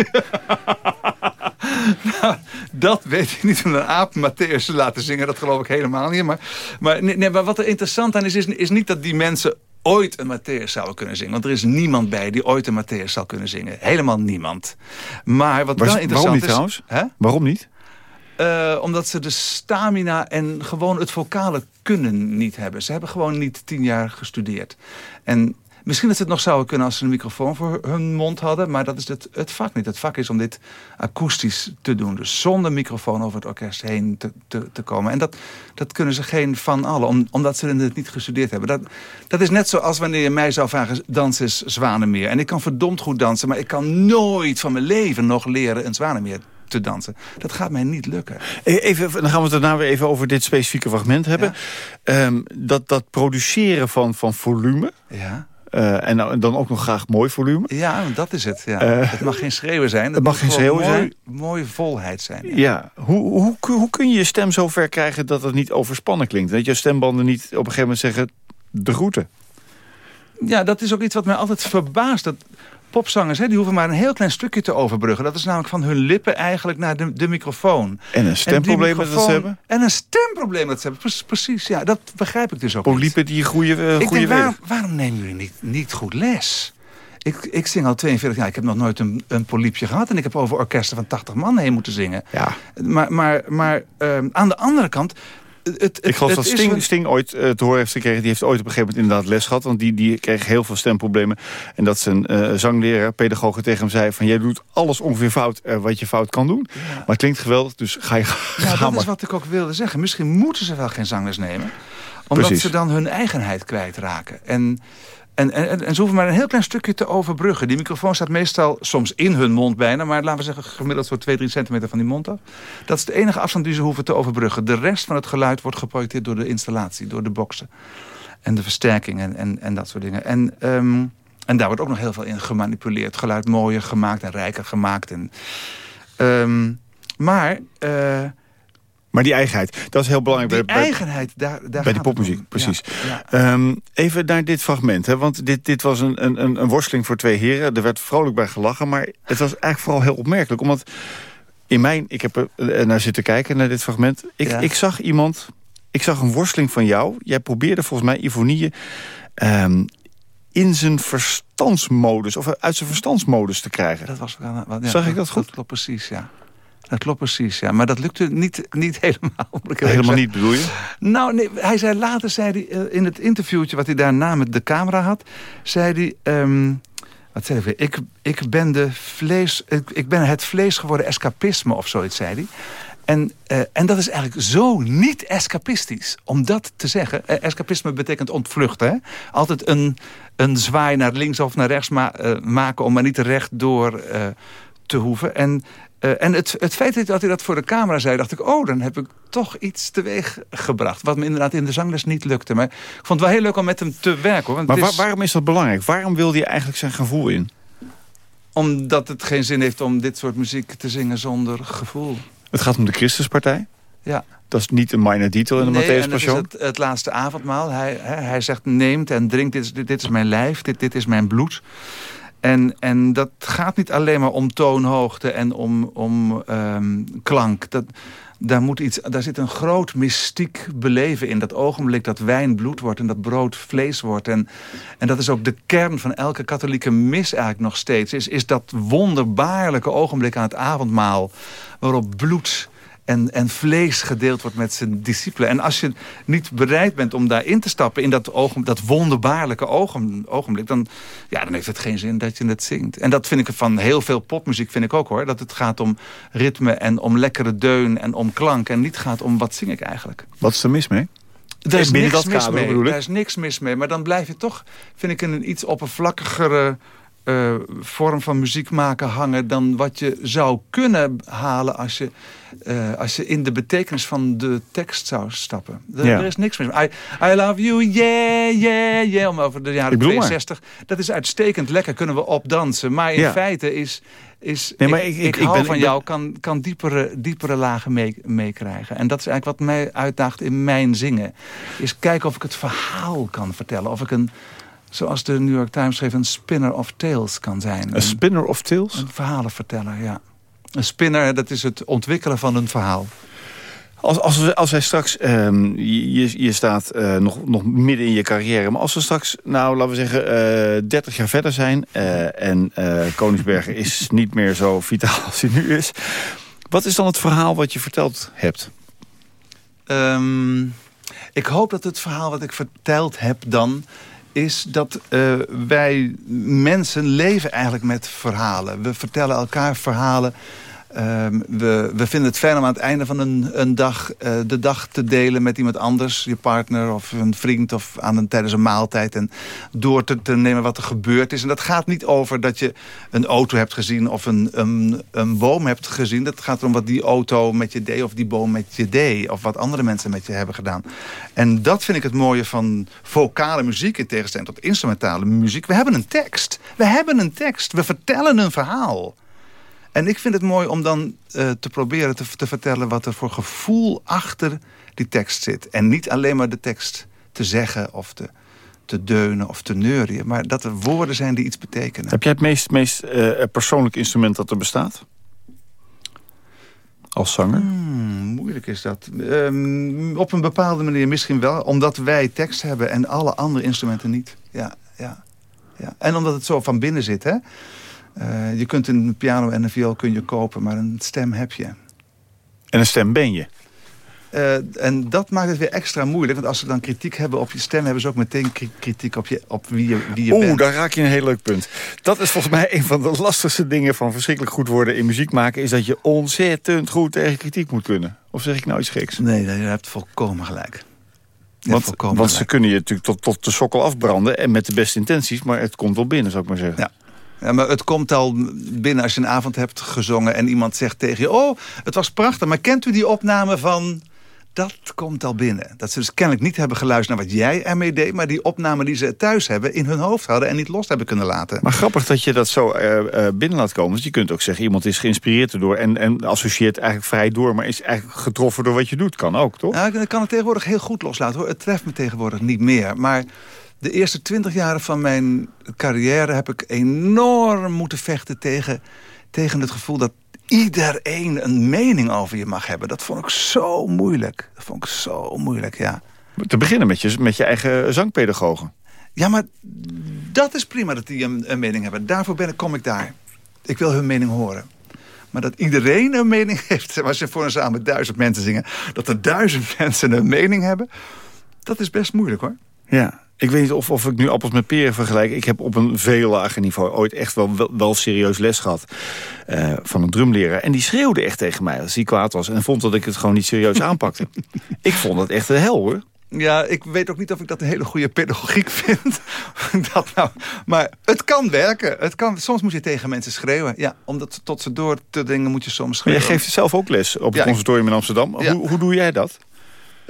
Dat weet ik niet om een aap Matthäus te laten zingen. Dat geloof ik helemaal niet. Maar, maar, nee, maar wat er interessant aan is, is, is niet dat die mensen ooit een Matthäus zouden kunnen zingen. Want er is niemand bij die ooit een Matthäus zou kunnen zingen. Helemaal niemand. Maar wat wel interessant waarom niet is... trouwens? Hè? Waarom niet? Eh, omdat ze de stamina en gewoon het vocale kunnen niet hebben. Ze hebben gewoon niet tien jaar gestudeerd. En misschien dat ze het nog zouden kunnen als ze een microfoon voor hun mond hadden. Maar dat is het, het vak niet. Het vak is om dit akoestisch te doen. Dus zonder microfoon over het orkest heen te, te, te komen. En dat, dat kunnen ze geen van allen. Om, omdat ze het niet gestudeerd hebben. Dat, dat is net zoals wanneer je mij zou vragen... dans is Zwanenmeer. En ik kan verdomd goed dansen. Maar ik kan nooit van mijn leven nog leren een Zwanenmeer te dansen. Dat gaat mij niet lukken. Eh, Even, dan gaan we het daarna weer even over dit specifieke fragment hebben. Ehm, dat, dat produceren van, van volume... Ja. Eh, en nou- en dan ook nog graag mooi volume. Ja, dat is het. Ja. Eh, het mag geen schreeuwen zijn. het mag geen schreeuwen mooi, zijn. Mooie volheid zijn. Ja. Ja, hoe, hoe, kun- hoe kun je je stem zo ver krijgen dat het niet overspannen klinkt? Dat je stembanden niet op een gegeven moment zeggen de groeten. Ja, dat is ook iets wat mij altijd verbaast. Dat popzangers, hè, die hoeven maar een heel klein stukje te overbruggen. Dat is namelijk van hun lippen eigenlijk naar de, de microfoon. En een stemprobleem dat ze hebben? En een stemprobleem dat ze hebben. Precies, precies, ja. Dat begrijp ik dus ook. Poliepen die groeien, eh, Ik groeien denk, waarom nemen jullie niet, niet goed les? Ik, ik zing al 42 jaar. Ik heb nog nooit een, een poliepje gehad. En ik heb over orkesten van 80 man heen moeten zingen. Ja. Maar, maar, maar ehm, aan de andere kant... Het, het, Ik geloof dat Sting, een- Sting ooit eh, te horen heeft gekregen. Die heeft ooit op een gegeven moment inderdaad les gehad. Want die, die kreeg heel veel stemproblemen. En dat zijn eh zangleraar, pedagoge tegen hem zei... van jij doet alles ongeveer fout eh, wat je fout kan doen. Maar het klinkt geweldig, dus ga je Ja, dat maar. is wat ik ook wilde zeggen. Misschien moeten ze wel geen zangles nemen. Omdat Precies. ze dan hun eigenheid kwijtraken. En, en, en, en ze hoeven maar een heel klein stukje te overbruggen. Die microfoon staat meestal soms in hun mond bijna. Maar laten we zeggen gemiddeld zo 2, 3 centimeter van die mond af. Dat is de enige afstand die ze hoeven te overbruggen. De rest van het geluid wordt geprojecteerd door de installatie. Door de boxen. En de versterking en, en, dat soort dingen. En... ehm, en daar wordt ook nog heel veel in gemanipuleerd. Geluid mooier gemaakt en rijker gemaakt. En, ehm, maar eh, Maar die eigenheid, dat is heel belangrijk. die bij, eigenheid, daar, daar bij die popmuziek, precies. Ja, ja. Ehm, even naar dit fragment, hè, want dit, dit was een, een, een- worsteling voor twee heren. Er werd vrolijk bij gelachen, maar het was eigenlijk vooral heel opmerkelijk. Omdat in mijn, ik heb er eh, naar zitten kijken, naar dit fragment. Ik, Ja. ik zag iemand, ik zag een worsteling van jou. Jij probeerde volgens mij Ivonie ehm in zijn verstandsmodus, of uit zijn verstandsmodus te krijgen. Dat was, wat- ja, Zag ik dat goed? Dat klopt precies, ja. Dat klopt precies, ja. Maar dat lukte niet, niet helemaal. Helemaal niet, bedoel je? Nou, nee, hij zei later, zei hij, eh, in het interviewtje wat hij daarna met de camera had... zei hij, ehm, wat zei hij? Ik, ik, ben de vlees, ik, ik ben het vlees geworden escapisme of zoiets, zei hij. En, eh, en dat is eigenlijk zo niet escapistisch om dat te zeggen. Eh, escapisme betekent ontvluchten. Hè? Altijd een, een zwaai naar links of naar rechts ma- maken... om maar niet recht door te hoeven. En, eh, en het, het feit dat hij dat voor de camera zei... dacht ik, oh, dan heb ik toch iets teweeg gebracht. Wat me inderdaad in de zangles niet lukte. Maar ik vond het wel heel leuk om met hem te werken. Hoor, want Maar is- waarom is dat belangrijk? Waarom wilde je eigenlijk zijn gevoel in? Omdat het geen zin heeft om dit soort muziek te zingen zonder gevoel. Het gaat om de Christuspartij. Ja. Dat is niet een minor detail in de Nee, Matthäus Passion. het, het laatste avondmaal. Hij, hij, hij zegt neemt en drinkt, dit is, dit, dit is mijn lijf, dit, dit is mijn bloed. En, en dat gaat niet alleen maar om toonhoogte en om, om ehm, klank. Dat, daar, moet iets, daar zit een groot mystiek beleven in. Dat ogenblik dat wijn bloed wordt en dat brood vlees wordt. En, en dat is ook de kern van elke katholieke mis eigenlijk nog steeds. Is, is dat wonderbaarlijke ogenblik aan het avondmaal. Waarop bloed en, en vlees gedeeld wordt met zijn discipelen. En als je niet bereid bent om daarin te stappen... in dat, ogen, dat wonderbaarlijke ogen, ogenblik... Dan, ja, dan heeft het geen zin dat je het zingt. En dat vind ik van heel veel popmuziek vind ik ook hoor. Dat het gaat om ritme en om lekkere deun en om klank. En niet gaat om wat zing ik eigenlijk. Wat is er mis mee? Daar is niks mis mee. Daar is niks mis mee. Maar dan blijf je toch, vind ik, in een iets oppervlakkigere eh, vorm van muziek maken hangen... dan wat je zou kunnen halen als je, eh, als je in de betekenis van de tekst zou stappen. Er, Ja. er is niks mis. I, I love you, yeah, yeah, yeah. Om over de jaren Ik bedoel maar. 62. Dat is uitstekend lekker, kunnen we opdansen. Maar in Ja. feite is... is Nee, maar ik, ik- ik, ik- ik hou ben- van ben- jou kan, kan diepere, diepere lagen mee- meekrijgen. en dat is eigenlijk wat mij uitdaagt in mijn zingen. Is kijken of ik het verhaal kan vertellen. Of ik een, zoals de New York Times schreef, een spinner of tales kan zijn. Een spinner of tales? Een verhalenverteller, ja. Een spinner, dat is het ontwikkelen van een verhaal. Als, als, als wij straks, ehm, je, je- staat eh, nog, nog midden in je carrière... maar als we straks, nou laten we zeggen, eh 30 jaar verder zijn... eh, en Koningsberger is niet meer zo vitaal als hij nu is... wat is dan het verhaal wat je verteld hebt? Ehm, ik hoop dat het verhaal wat ik verteld heb dan is dat eh, wij mensen leven eigenlijk met verhalen. We vertellen elkaar verhalen Ehm, we, we vinden het fijn om aan het einde van een, een dag eh, de dag te delen met iemand anders. Je partner of een vriend of aan een, tijdens een maaltijd. En door te, nemen wat er gebeurd is. En dat gaat niet over dat je een auto hebt gezien of een, een, een boom hebt gezien. Dat gaat erom wat die auto met je deed of die boom met je deed. Of wat andere mensen met je hebben gedaan. En dat vind ik het mooie van vocale muziek in tegenstelling tot instrumentale muziek. We hebben een tekst. We hebben een tekst. We vertellen een verhaal. En ik vind het mooi om dan uh, te proberen te, te, vertellen... wat er voor gevoel achter die tekst zit. En niet alleen maar de tekst te zeggen of te, te deunen of te neurien. Maar dat er woorden zijn die iets betekenen. Heb jij het meest, meest uh, persoonlijk instrument dat er bestaat? Als zanger? Hmm, moeilijk is dat. Um, op een bepaalde manier misschien wel. Omdat wij tekst hebben en alle andere instrumenten niet. Ja, ja, ja. En omdat het zo van binnen zit, hè. Uh, je kunt een piano en een viool kun je kopen, maar een stem heb je. En een stem ben je? Uh, en dat maakt het weer extra moeilijk. Want als ze dan kritiek hebben op je stem... hebben ze ook meteen kritiek op, je, op wie je, wie je Oeh, bent. Oeh, daar raak je een heel leuk punt. Dat is volgens mij een van de lastigste dingen... van verschrikkelijk goed worden in muziek maken... is dat je ontzettend goed tegen kritiek moet kunnen. Of zeg ik nou iets geks? Nee, nee je hebt volkomen gelijk. Want, want gelijk. ze kunnen je natuurlijk tot, tot de sokkel afbranden... en met de beste intenties, maar het komt wel binnen, zou ik maar zeggen. Ja. Ja, maar het komt al binnen als je een avond hebt gezongen... en iemand zegt tegen je... oh, het was prachtig, maar kent u die opname van... Dat komt al binnen. Dat ze dus kennelijk niet hebben geluisterd naar wat jij ermee deed... maar die opname die ze thuis hebben in hun hoofd hadden... en niet los hebben kunnen laten. Maar grappig dat je dat zo uh, uh, binnen laat komen. Want je kunt ook zeggen, iemand is geïnspireerd erdoor... en, en associeert eigenlijk vrij door... maar is eigenlijk getroffen door wat je doet. Kan ook, toch? Ja, ik kan het tegenwoordig heel goed loslaten. hoor. Het treft me tegenwoordig niet meer. Maar de eerste twintig jaren van mijn carrière heb ik enorm moeten vechten tegen, tegen het gevoel dat iedereen een mening over je mag hebben. Dat vond ik zo moeilijk. Dat vond ik zo moeilijk, ja. Te beginnen met je, met je eigen zangpedagogen. Ja, maar dat is prima dat die een, een mening hebben. Daarvoor ben ik, kom ik daar. Ik wil hun mening horen. Maar dat iedereen een mening heeft, als je voor een zaal met duizend mensen zingen... dat er duizend mensen een mening hebben, dat is best moeilijk hoor. Ja, ik weet niet of, of ik nu appels met peren vergelijk. Ik heb op een veel lager niveau ooit echt wel, wel, wel serieus les gehad. Uh, van een drumleraar. En die schreeuwde echt tegen mij als hij kwaad was. En vond dat ik het gewoon niet serieus aanpakte. ik vond dat echt de hel hoor. Ja, ik weet ook niet of ik dat een hele goede pedagogiek vind. dat nou, maar het kan werken. Het kan, soms moet je tegen mensen schreeuwen. Ja, omdat tot ze door te dingen moet je soms schreeuwen. Maar jij geeft zelf ook les op het ja, conservatorium in Amsterdam. Ja. Hoe, hoe doe jij dat?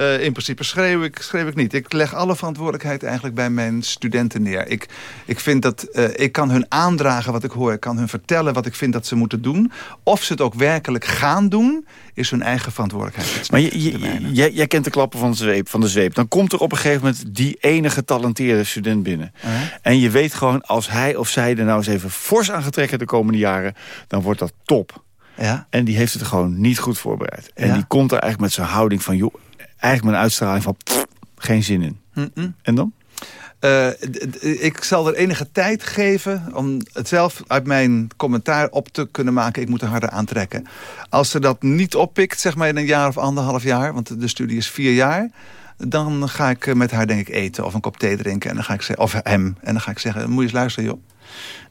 Uh, in principe schreeuw ik, schreeuw ik niet. Ik leg alle verantwoordelijkheid eigenlijk bij mijn studenten neer. Ik, ik vind dat uh, ik kan hun aandragen wat ik hoor. Ik kan hun vertellen wat ik vind dat ze moeten doen. Of ze het ook werkelijk gaan doen, is hun eigen verantwoordelijkheid. Maar jij, jij, kent de klappen van de, zweep, van de zweep. Dan komt er op een gegeven moment die ene getalenteerde student binnen. Uh -huh. En je weet gewoon, als hij of zij er nou eens even fors aan getrekken de komende jaren... dan wordt dat top. Ja. En die heeft het gewoon niet goed voorbereid. En ja. die komt er eigenlijk met zijn houding van... joh, eigenlijk met een uitstraling van pff, geen zin in. Mm -mm. En dan? Uh, ik zal er enige tijd geven om het zelf uit mijn commentaar op te kunnen maken. Ik moet er harder aantrekken. Als ze dat niet oppikt, zeg maar in een jaar of anderhalf jaar... want de studie is vier jaar... dan ga ik met haar denk ik eten of een kop thee drinken. En dan ga ik zeggen, of hem. En dan ga ik zeggen, moet je eens luisteren joh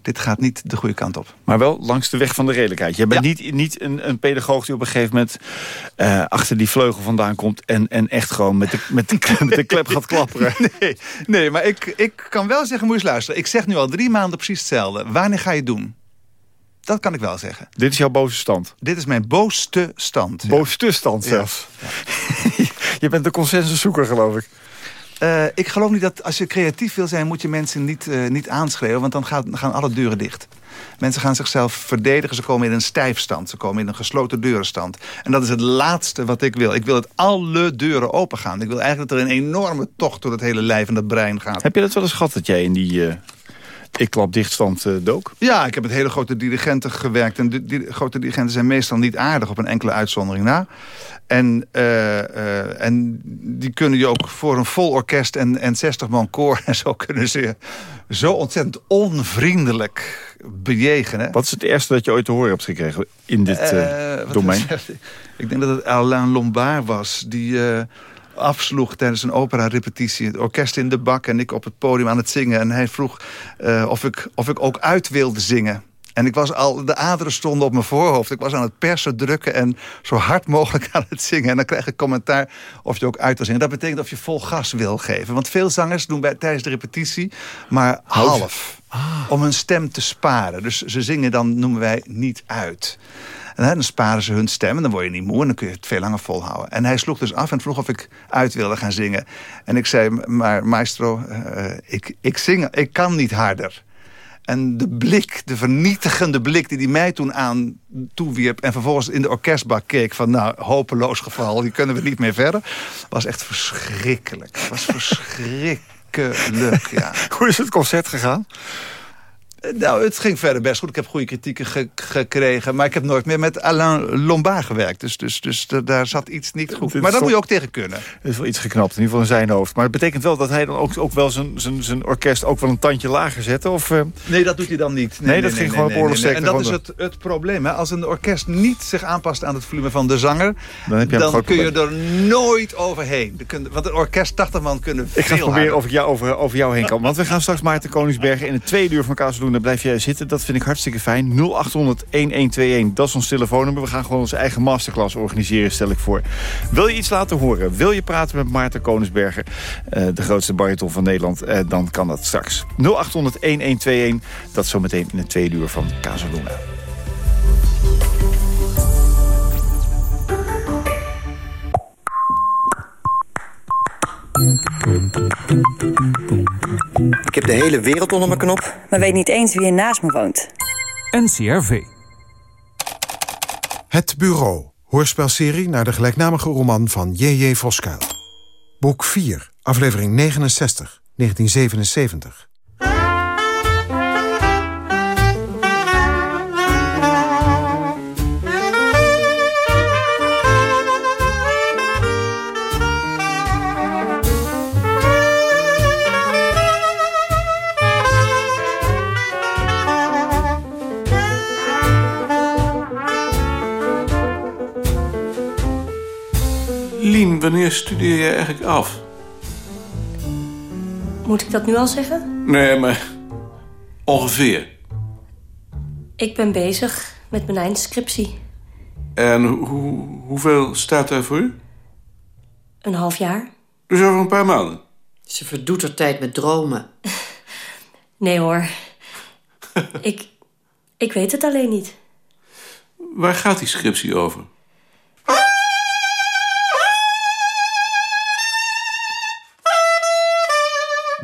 dit gaat niet de goede kant op. Maar wel langs de weg van de redelijkheid. Je bent ja. niet, niet een, een pedagoog die op een gegeven moment... Uh, achter die vleugel vandaan komt... en, en echt gewoon met de, met de, met de klep gaat klapperen. Nee, nee maar ik, ik kan wel zeggen, moet je eens luisteren. Ik zeg nu al drie maanden precies hetzelfde. Wanneer ga je het doen? Dat kan ik wel zeggen. Dit is jouw boze stand? Dit is mijn boosste stand. Boosste stand zelfs? Ja. je bent de consensuszoeker, geloof ik. Uh, ik geloof niet dat als je creatief wil zijn... moet je mensen niet, uh, niet aanschreeuwen, want dan gaat, gaan alle deuren dicht. Mensen gaan zichzelf verdedigen. Ze komen in een stijfstand. Ze komen in een gesloten deurenstand. En dat is het laatste wat ik wil. Ik wil dat alle deuren open gaan. Ik wil eigenlijk dat er een enorme tocht door het hele lijf en het brein gaat. Heb je dat wel eens gehad dat jij in die... Uh ik klap dichtstand uh, dook? Ja, ik heb met hele grote dirigenten gewerkt. En die, die grote dirigenten zijn meestal niet aardig op een enkele uitzondering na. En, uh, uh, en die kunnen je ook voor een vol orkest en, en 60 man koor... en zo kunnen ze zo ontzettend onvriendelijk bejegenen. Wat is het eerste dat je ooit te horen hebt gekregen in dit domein? ik denk dat het Alain Lombard was, die afsloeg tijdens een opera-repetitie. Het orkest in de bak en ik op het podium aan het zingen. En hij vroeg uh, of, ik, of ik ook uit wilde zingen. En ik was al, de aderen stonden op mijn voorhoofd. Ik was aan het persen, drukken en zo hard mogelijk aan het zingen. En dan krijg ik commentaar of je ook uit wil zingen. Dat betekent of je vol gas wil geven. Want veel zangers doen bij, tijdens de repetitie maar half. Om hun stem te sparen. Dus ze zingen dan, noemen wij, niet uit. En dan sparen ze hun stem en dan word je niet moe... en dan kun je het veel langer volhouden. En hij sloeg dus af en vroeg of ik uit wilde gaan zingen. En ik zei, maar maestro, eh, ik, ik, zing, ik kan niet harder. En de blik, de vernietigende blik die hij mij toen aan toewierp... en vervolgens in de orkestbak keek van... nou, hopeloos geval, hier kunnen we niet meer verder... was echt verschrikkelijk. was verschrikkelijk, ja. Hoe is het concert gegaan? Nou, het ging verder best goed. Ik heb goede kritieken ge gekregen. Maar ik heb nooit meer met Alain Lombard gewerkt. Dus, dus, dus daar zat iets niet goed. Maar daar moet je ook tegen kunnen. Er is wel iets geknapt, in ieder geval in zijn hoofd. Maar het betekent wel dat hij dan ook, ook wel zijn, zijn, zijn orkest ook wel een tandje lager zette? Of, uh... Nee, dat doet hij dan niet. Nee, nee dat ging gewoon op En dat is het, het probleem. Hè? Als een orkest niet zich aanpast aan het volume van de zanger... dan, heb je dan kun je er nooit overheen. Want een orkest 80 man kunnen Ik ga proberen of ik jou over, over jou heen kan. Want we gaan straks Maarten Koningsbergen in het tweede uur van Kazeldoen dan blijf jij zitten. Dat vind ik hartstikke fijn. 0800-1121, dat is ons telefoonnummer. We gaan gewoon onze eigen masterclass organiseren, stel ik voor. Wil je iets laten horen? Wil je praten met Maarten Koningsberger, uh, de grootste bariton van Nederland? Uh, dan kan dat straks. 0800-1121, dat zometeen in het tweede uur van Casaluna. Ik heb de hele wereld onder mijn knop. Maar weet niet eens wie er naast me woont. NCRV. Het Bureau. Hoorspelserie naar de gelijknamige roman van J.J. Voskuil. Boek 4, aflevering 69, 1977. Lien, wanneer studeer je eigenlijk af? Moet ik dat nu al zeggen? Nee, maar ongeveer. Ik ben bezig met mijn eindscriptie. En hoe, hoeveel staat daar voor u? Een half jaar. Dus over een paar maanden? Ze verdoet haar tijd met dromen. Nee hoor. ik, ik weet het alleen niet. Waar gaat die scriptie over?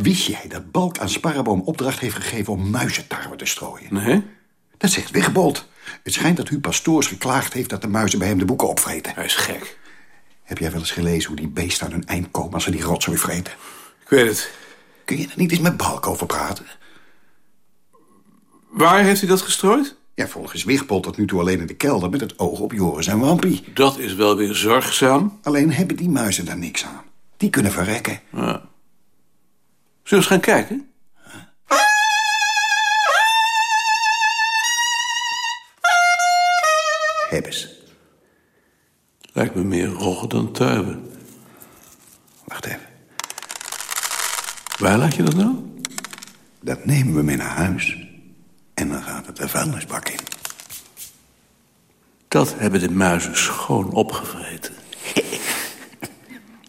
Wist jij dat Balk aan Sparreboom opdracht heeft gegeven om muizentarwe te strooien? Nee. Dat zegt Wiggebold. Het schijnt dat Huub Pastoors geklaagd heeft dat de muizen bij hem de boeken opvreten. Hij is gek. Heb jij wel eens gelezen hoe die beesten aan hun eind komen als ze die rotzooi vreten? Ik weet het. Kun je er niet eens met Balk over praten? Waar heeft hij dat gestrooid? Ja, volgens Wigbold tot nu toe alleen in de kelder met het oog op Joris en Wampie. Dat is wel weer zorgzaam. Alleen hebben die muizen daar niks aan. Die kunnen verrekken. Ja. Zullen we eens gaan kijken? Hebben ze. Lijkt me meer roggen dan tuiben. Wacht even. Waar laat je dat nou? Dat nemen we mee naar huis. En dan gaat het de vuilnisbak in. Dat hebben de muizen schoon opgevreten.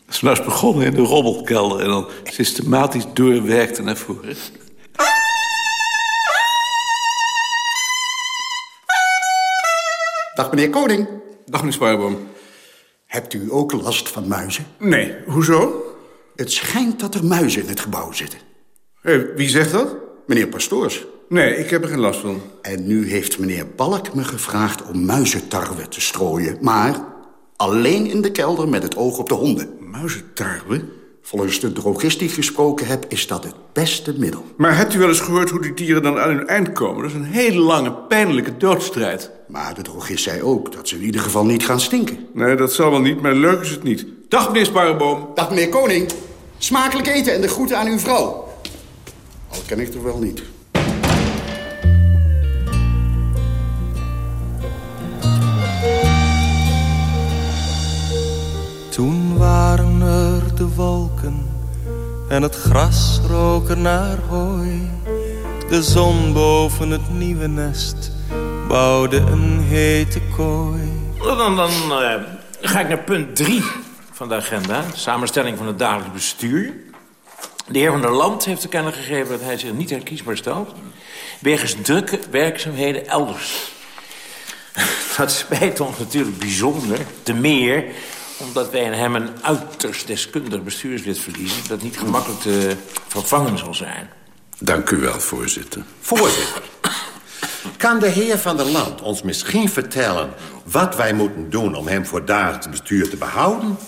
Dat is nou eens begonnen in de robbelkelder... en dan systematisch doorwerkte naar voren. Dag meneer Koning. Dag meneer Sparboom. Hebt u ook last van muizen? Nee, hoezo? Het schijnt dat er muizen in het gebouw zitten. Hey, wie zegt dat? Meneer Pastoors. Nee, ik heb er geen last van. En nu heeft meneer Balk me gevraagd om muizentarwe te strooien. Maar alleen in de kelder met het oog op de honden. Muizentarwe? Volgens de drogist die ik gesproken heb, is dat het beste middel. Maar hebt u wel eens gehoord hoe die dieren dan aan hun eind komen? Dat is een hele lange, pijnlijke doodstrijd. Maar de drogist zei ook dat ze in ieder geval niet gaan stinken. Nee, dat zal wel niet, maar leuk is het niet. Dag, meneer Sparreboom. Dag, meneer Koning. Smakelijk eten en de groeten aan uw vrouw. Al ken ik er wel niet. Toen waren er de wolken en het gras rook er naar hooi. De zon boven het nieuwe nest bouwde een hete kooi. Dan, dan uh, ga ik naar punt 3 van de agenda. Samenstelling van het dagelijks bestuur. De heer van der Land heeft te kennen gegeven dat hij zich niet herkiesbaar stelt. Wegens drukke werkzaamheden elders. Dat spijt ons natuurlijk bijzonder. Te meer omdat wij in hem een uiterst deskundig bestuurslid verliezen... dat niet gemakkelijk te vervangen zal zijn. Dank u wel, voorzitter. Voorzitter, kan de heer van der Land ons misschien vertellen... wat wij moeten doen om hem voor dagelijks bestuur te behouden?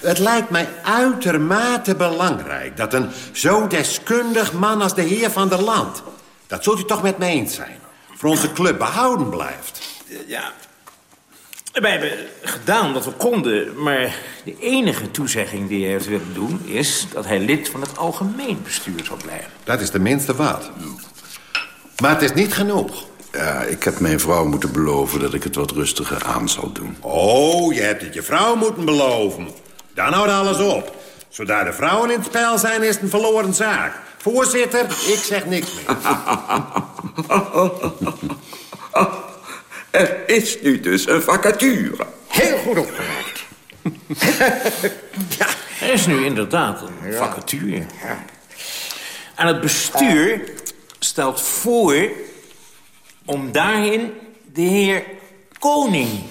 Het lijkt mij uitermate belangrijk... dat een zo deskundig man als de heer van der Land... dat zult u toch met me eens zijn... voor onze club behouden blijft. Ja, wij hebben gedaan wat we konden, maar de enige toezegging die hij heeft willen doen... is dat hij lid van het algemeen bestuur zal blijven. Dat is tenminste wat. Maar het is niet genoeg. Ja, ik heb mijn vrouw moeten beloven dat ik het wat rustiger aan zal doen. Oh, je hebt het je vrouw moeten beloven. Dan houdt alles op. Zodra de vrouwen in het spel zijn, is het een verloren zaak. Voorzitter, ik zeg niks meer. Er is nu dus een vacature. Heel goed opgemerkt. ja. Er is nu inderdaad een vacature. En het bestuur stelt voor om daarin de heer Koning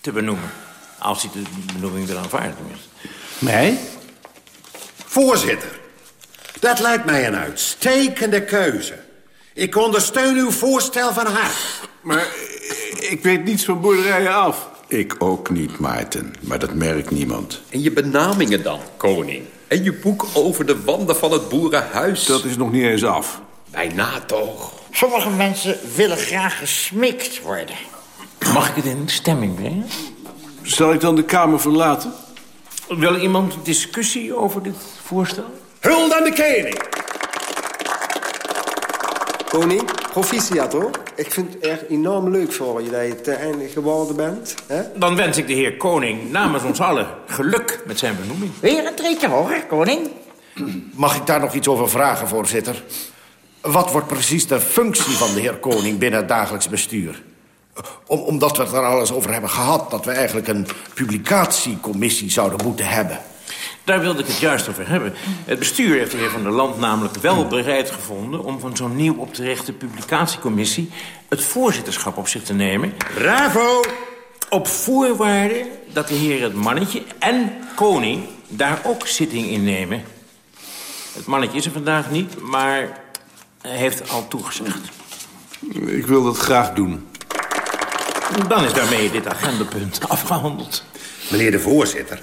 te benoemen. Als hij de benoeming er aanvaardt. Mij? Voorzitter, dat lijkt mij een uitstekende keuze. Ik ondersteun uw voorstel van harte. Maar ik weet niets van boerderijen af. Ik ook niet, Maarten. Maar dat merkt niemand. En je benamingen dan, koning? En je boek over de wanden van het boerenhuis? Dat is nog niet eens af. Bijna toch. Sommige mensen willen graag gesmikt worden. Mag ik het in stemming brengen? Zal ik dan de Kamer verlaten? Wil iemand discussie over dit voorstel? Huld aan de koning! Koning, proficiat hoor. Ik vind het echt enorm leuk voor je dat je te einde geworden bent. Hè? Dan wens ik de heer Koning namens ons allen geluk met zijn benoeming. Weer een treetje hoger, koning. Mag ik daar nog iets over vragen, voorzitter? Wat wordt precies de functie van de heer Koning binnen het dagelijks bestuur? Om, omdat we het er alles over hebben gehad... dat we eigenlijk een publicatiecommissie zouden moeten hebben. Daar wilde ik het juist over hebben. Het bestuur heeft de heer Van der Land namelijk wel bereid gevonden... om van zo'n nieuw op te richten publicatiecommissie... het voorzitterschap op zich te nemen. Bravo! Op voorwaarde dat de heer het mannetje en koning daar ook zitting in nemen. Het mannetje is er vandaag niet, maar hij heeft al toegezegd. Ik wil dat graag doen. Dan is daarmee dit agendapunt afgehandeld. Meneer de voorzitter,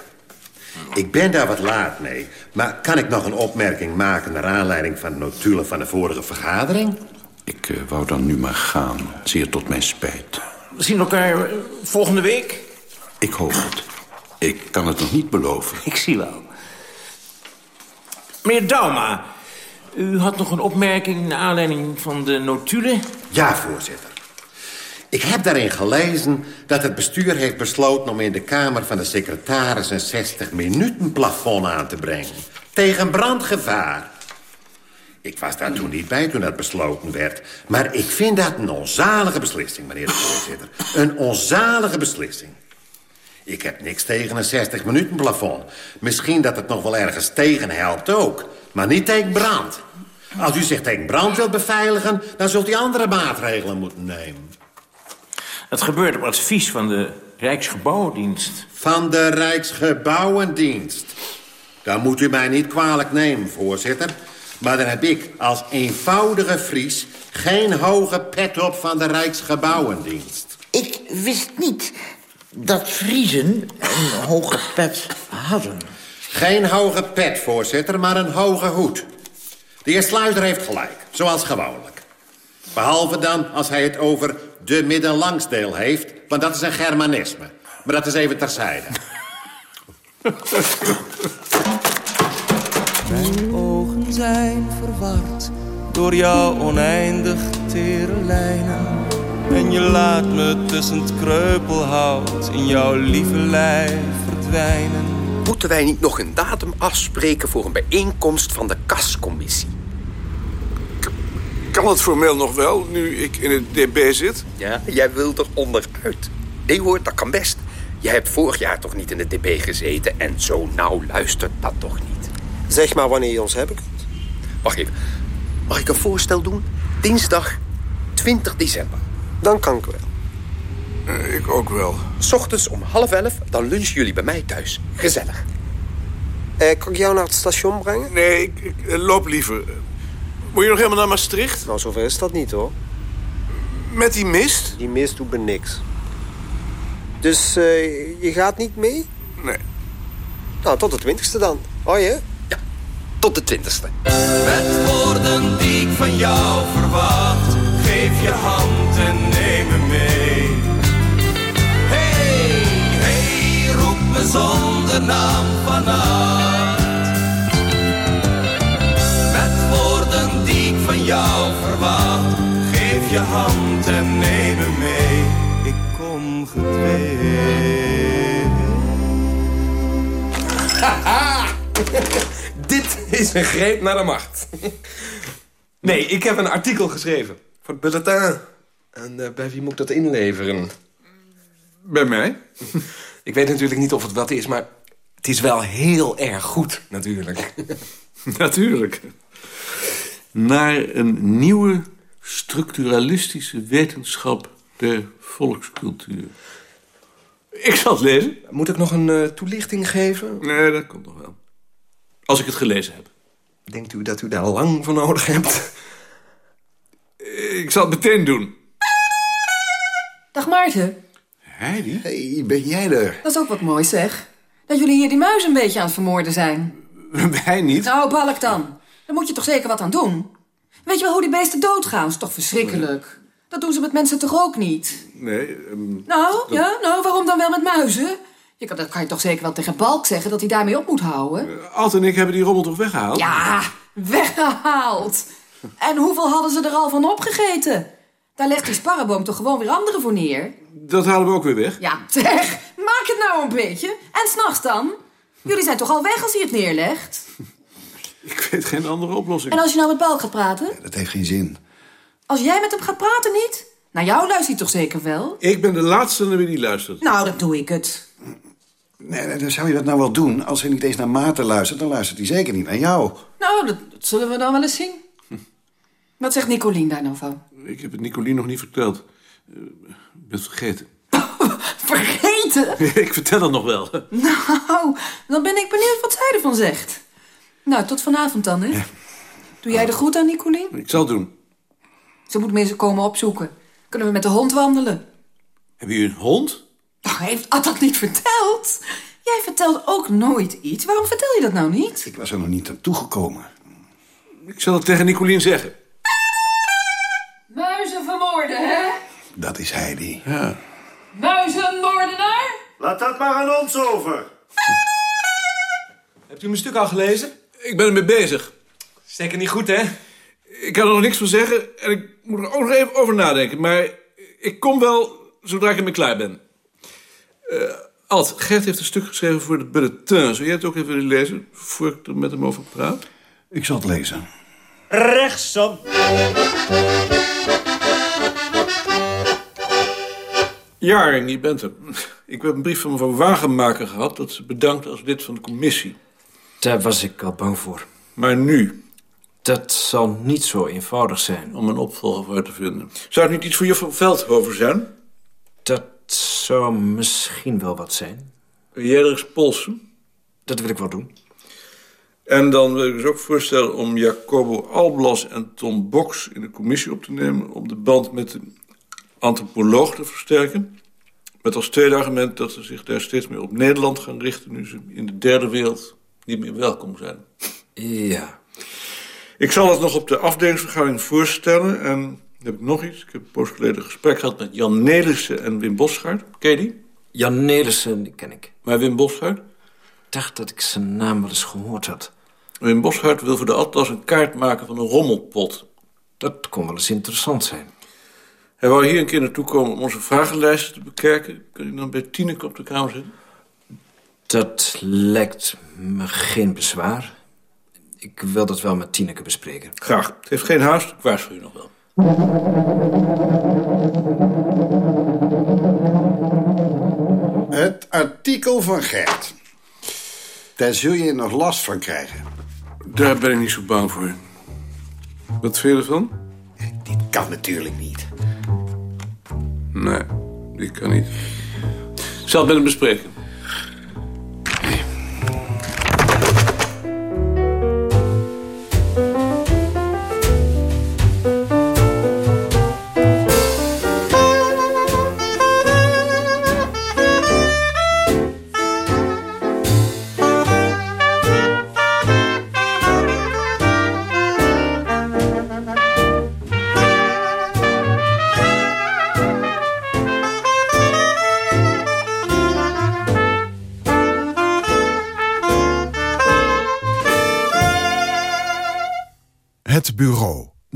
ik ben daar wat laat mee. Maar kan ik nog een opmerking maken... naar aanleiding van de notulen van de vorige vergadering? Ik uh, wou dan nu maar gaan. Zeer tot mijn spijt. We zien elkaar uh, volgende week? Ik hoop het. Ik kan het nog niet beloven. Ik zie wel. Meneer Dauma, u had nog een opmerking... naar aanleiding van de notulen? Ja, voorzitter. Ik heb daarin gelezen dat het bestuur heeft besloten... om in de Kamer van de secretaris een 60-minuten plafond aan te brengen. Tegen brandgevaar. Ik was daar toen niet bij toen dat besloten werd. Maar ik vind dat een onzalige beslissing, meneer de voorzitter. Een onzalige beslissing. Ik heb niks tegen een 60-minuten plafond. Misschien dat het nog wel ergens tegen helpt ook. Maar niet tegen brand. Als u zich tegen brand wilt beveiligen... dan zult u andere maatregelen moeten nemen. Het gebeurt op advies van de Rijksgebouwendienst. Van de Rijksgebouwendienst. Dan moet u mij niet kwalijk nemen, voorzitter. Maar dan heb ik als eenvoudige Fries... geen hoge pet op van de Rijksgebouwendienst. Ik wist niet dat Friezen een hoge pet hadden. Geen hoge pet, voorzitter, maar een hoge hoed. De heer Sluiter heeft gelijk, zoals gewoonlijk. Behalve dan als hij het over de middenlangsdeel heeft... want dat is een Germanisme. Maar dat is even terzijde. Mijn ogen zijn verward door jouw oneindig tere lijnen. En je laat me tussen het kreupelhout in jouw lieve lijf verdwijnen. Moeten wij niet nog een datum afspreken voor een bijeenkomst van de kascommissie? Kan het formeel nog wel, nu ik in het DB zit? Ja, jij wilt er onderuit. Nee hoor, dat kan best. Jij hebt vorig jaar toch niet in het DB gezeten... en zo nauw luistert dat toch niet? Zeg maar wanneer je ons hebben kunt. Wacht even. Mag ik een voorstel doen? Dinsdag 20 december. Dan kan ik wel. Eh, ik ook wel. S ochtends om half elf, dan lunchen jullie bij mij thuis. Gezellig. Eh, kan ik jou naar het station brengen? Nee, ik, ik, eh, loop liever. Moet je nog helemaal naar Maastricht? Nou, zover is dat niet, hoor. Met die mist? Die mist doet me niks. Dus eh, je gaat niet mee? Nee. Nou, tot de twintigste dan. Hoi, hè? Ja, tot de twintigste. Met woorden die ik van jou verwacht, geef je hand en neem me mee. Hey, hey, roep me zonder naam vannacht. Ik van jou verwacht, geef je hand en neem me mee. Ik kom Haha! Dit is een greep naar de macht. Nee, ik heb een artikel geschreven. Voor het bulletin. En eh, bij wie moet ik dat inleveren? Bij mij? Ik weet natuurlijk niet of het wat is, maar het is wel heel erg goed, natuurlijk. Natuurlijk. Naar een nieuwe structuralistische wetenschap der volkscultuur. Ik zal het lezen. Moet ik nog een eh, toelichting geven? Nee, dat komt nog wel. Als ik het gelezen heb. Denkt u dat u daar lang voor nodig hebt? Ik zal het meteen doen. Dag Maarten. Heidi? Hey, ben jij er? Dat is ook wat mooi zeg. Dat jullie hier die muis een beetje aan het vermoorden zijn. Wij niet. Nou, balk dan. Daar moet je toch zeker wat aan doen? Weet je wel hoe die beesten doodgaan? Dat is toch verschrikkelijk? Dat doen ze met mensen toch ook niet? Nee, ehm, Nou, ja, nou, waarom dan wel met muizen? Je kan, dat kan je toch zeker wel tegen Balk zeggen dat hij daarmee op moet houden? Alt en ik hebben die rommel toch weggehaald? Ja, weggehaald. En hoeveel hadden ze er al van opgegeten? Daar legt die sparrenboom toch gewoon weer anderen voor neer? Dat halen we ook weer weg. Ja, zeg, maak het nou een beetje. En s'nachts dan? Jullie zijn toch al weg als hij het neerlegt? Ik weet geen andere oplossing. En als je nou met Balk gaat praten? Dat heeft geen zin. Als jij met hem gaat praten niet? Naar jou luistert hij toch zeker wel? Ik ben de laatste naar wie die luistert. Nou, dan doe ik het. Nee, nee, dan zou je dat nou wel doen. Als hij niet eens naar Maarten luistert, dan luistert hij zeker niet naar jou. Nou, dat, dat zullen we dan wel eens zien. Wat zegt Nicolien daar nou van? Ik heb het Nicolien nog niet verteld. Eh, Ik ben het vergeten. Vergeten? ik vertel het nog wel. Nou, dan ben ik benieuwd wat zij ervan zegt. Nou, tot vanavond dan, hè? Doe jij de goed aan Nicolien? Ik zal het doen. Ze moet mensen komen opzoeken. Kunnen we met de hond wandelen? Heb je een hond? Ach, heeft Ad dat niet verteld? Jij vertelt ook nooit iets. Waarom vertel je dat nou niet? Ik was er nog niet aan toegekomen. Ik zal het tegen Nicolien zeggen. Muizen vermoorden, hè? Dat is Heidi. Ja. Muizenmoordenaar? Laat dat maar aan ons over. Hebt u mijn stuk al gelezen? Ik ben ermee bezig. Zeker niet goed, hè? Ik kan er nog niks van zeggen en ik moet er ook nog even over nadenken. Maar ik kom wel zodra ik ermee klaar ben. Eh, Alt, Gert heeft een stuk geschreven voor de bulletin. Zou jij het ook even willen lezen, voor ik er met hem over praat? Ik zal het lezen. Rechtsom. Ja, je bent er. Ik heb een brief van mevrouw Wagenmaker gehad... dat ze bedankt als lid van de commissie. Daar was ik al bang voor. Maar nu? Dat zal niet zo eenvoudig zijn. Om een opvolger voor te vinden. Zou het niet iets voor juffrouw Veldhoven zijn? Dat zou misschien wel wat zijn. Jij er eens polsen? Dat wil ik wel doen. En dan wil ik dus ook voorstellen om Jacobo Alblas en Tom Box in de commissie op te nemen... om de band met de antropoloog te versterken. Met als tweede argument dat ze zich daar steeds meer op Nederland gaan richten... nu ze in de derde wereld niet meer welkom zijn. Ja. Ik zal het nog op de afdelingsvergadering voorstellen. En dan heb ik nog iets. Ik heb een poos geleden een gesprek gehad met Jan Nelissen en Wim Bosgaard. Ken je die? Jan Nelissen, die ken ik. Maar Wim Bosgaard? Ik dacht dat ik zijn naam wel eens gehoord had. Wim Bosgaard wil voor de Atlas een kaart maken van een rommelpot. Dat kon wel eens interessant zijn. Hij wou hier een keer naartoe komen om onze vragenlijsten te bekijken. Kun je dan bij Tineke op de kamer zitten? Dat lijkt me geen bezwaar. Ik wil dat wel met Tineke bespreken. Graag. Het heeft geen haast, ik waarschuw je nog wel. Het artikel van Gert. Daar zul je nog last van krijgen. Daar ben ik niet zo bang voor. Wat vind je ervan? Kan natuurlijk niet. Nee, die kan niet. Ik zal het met hem bespreken.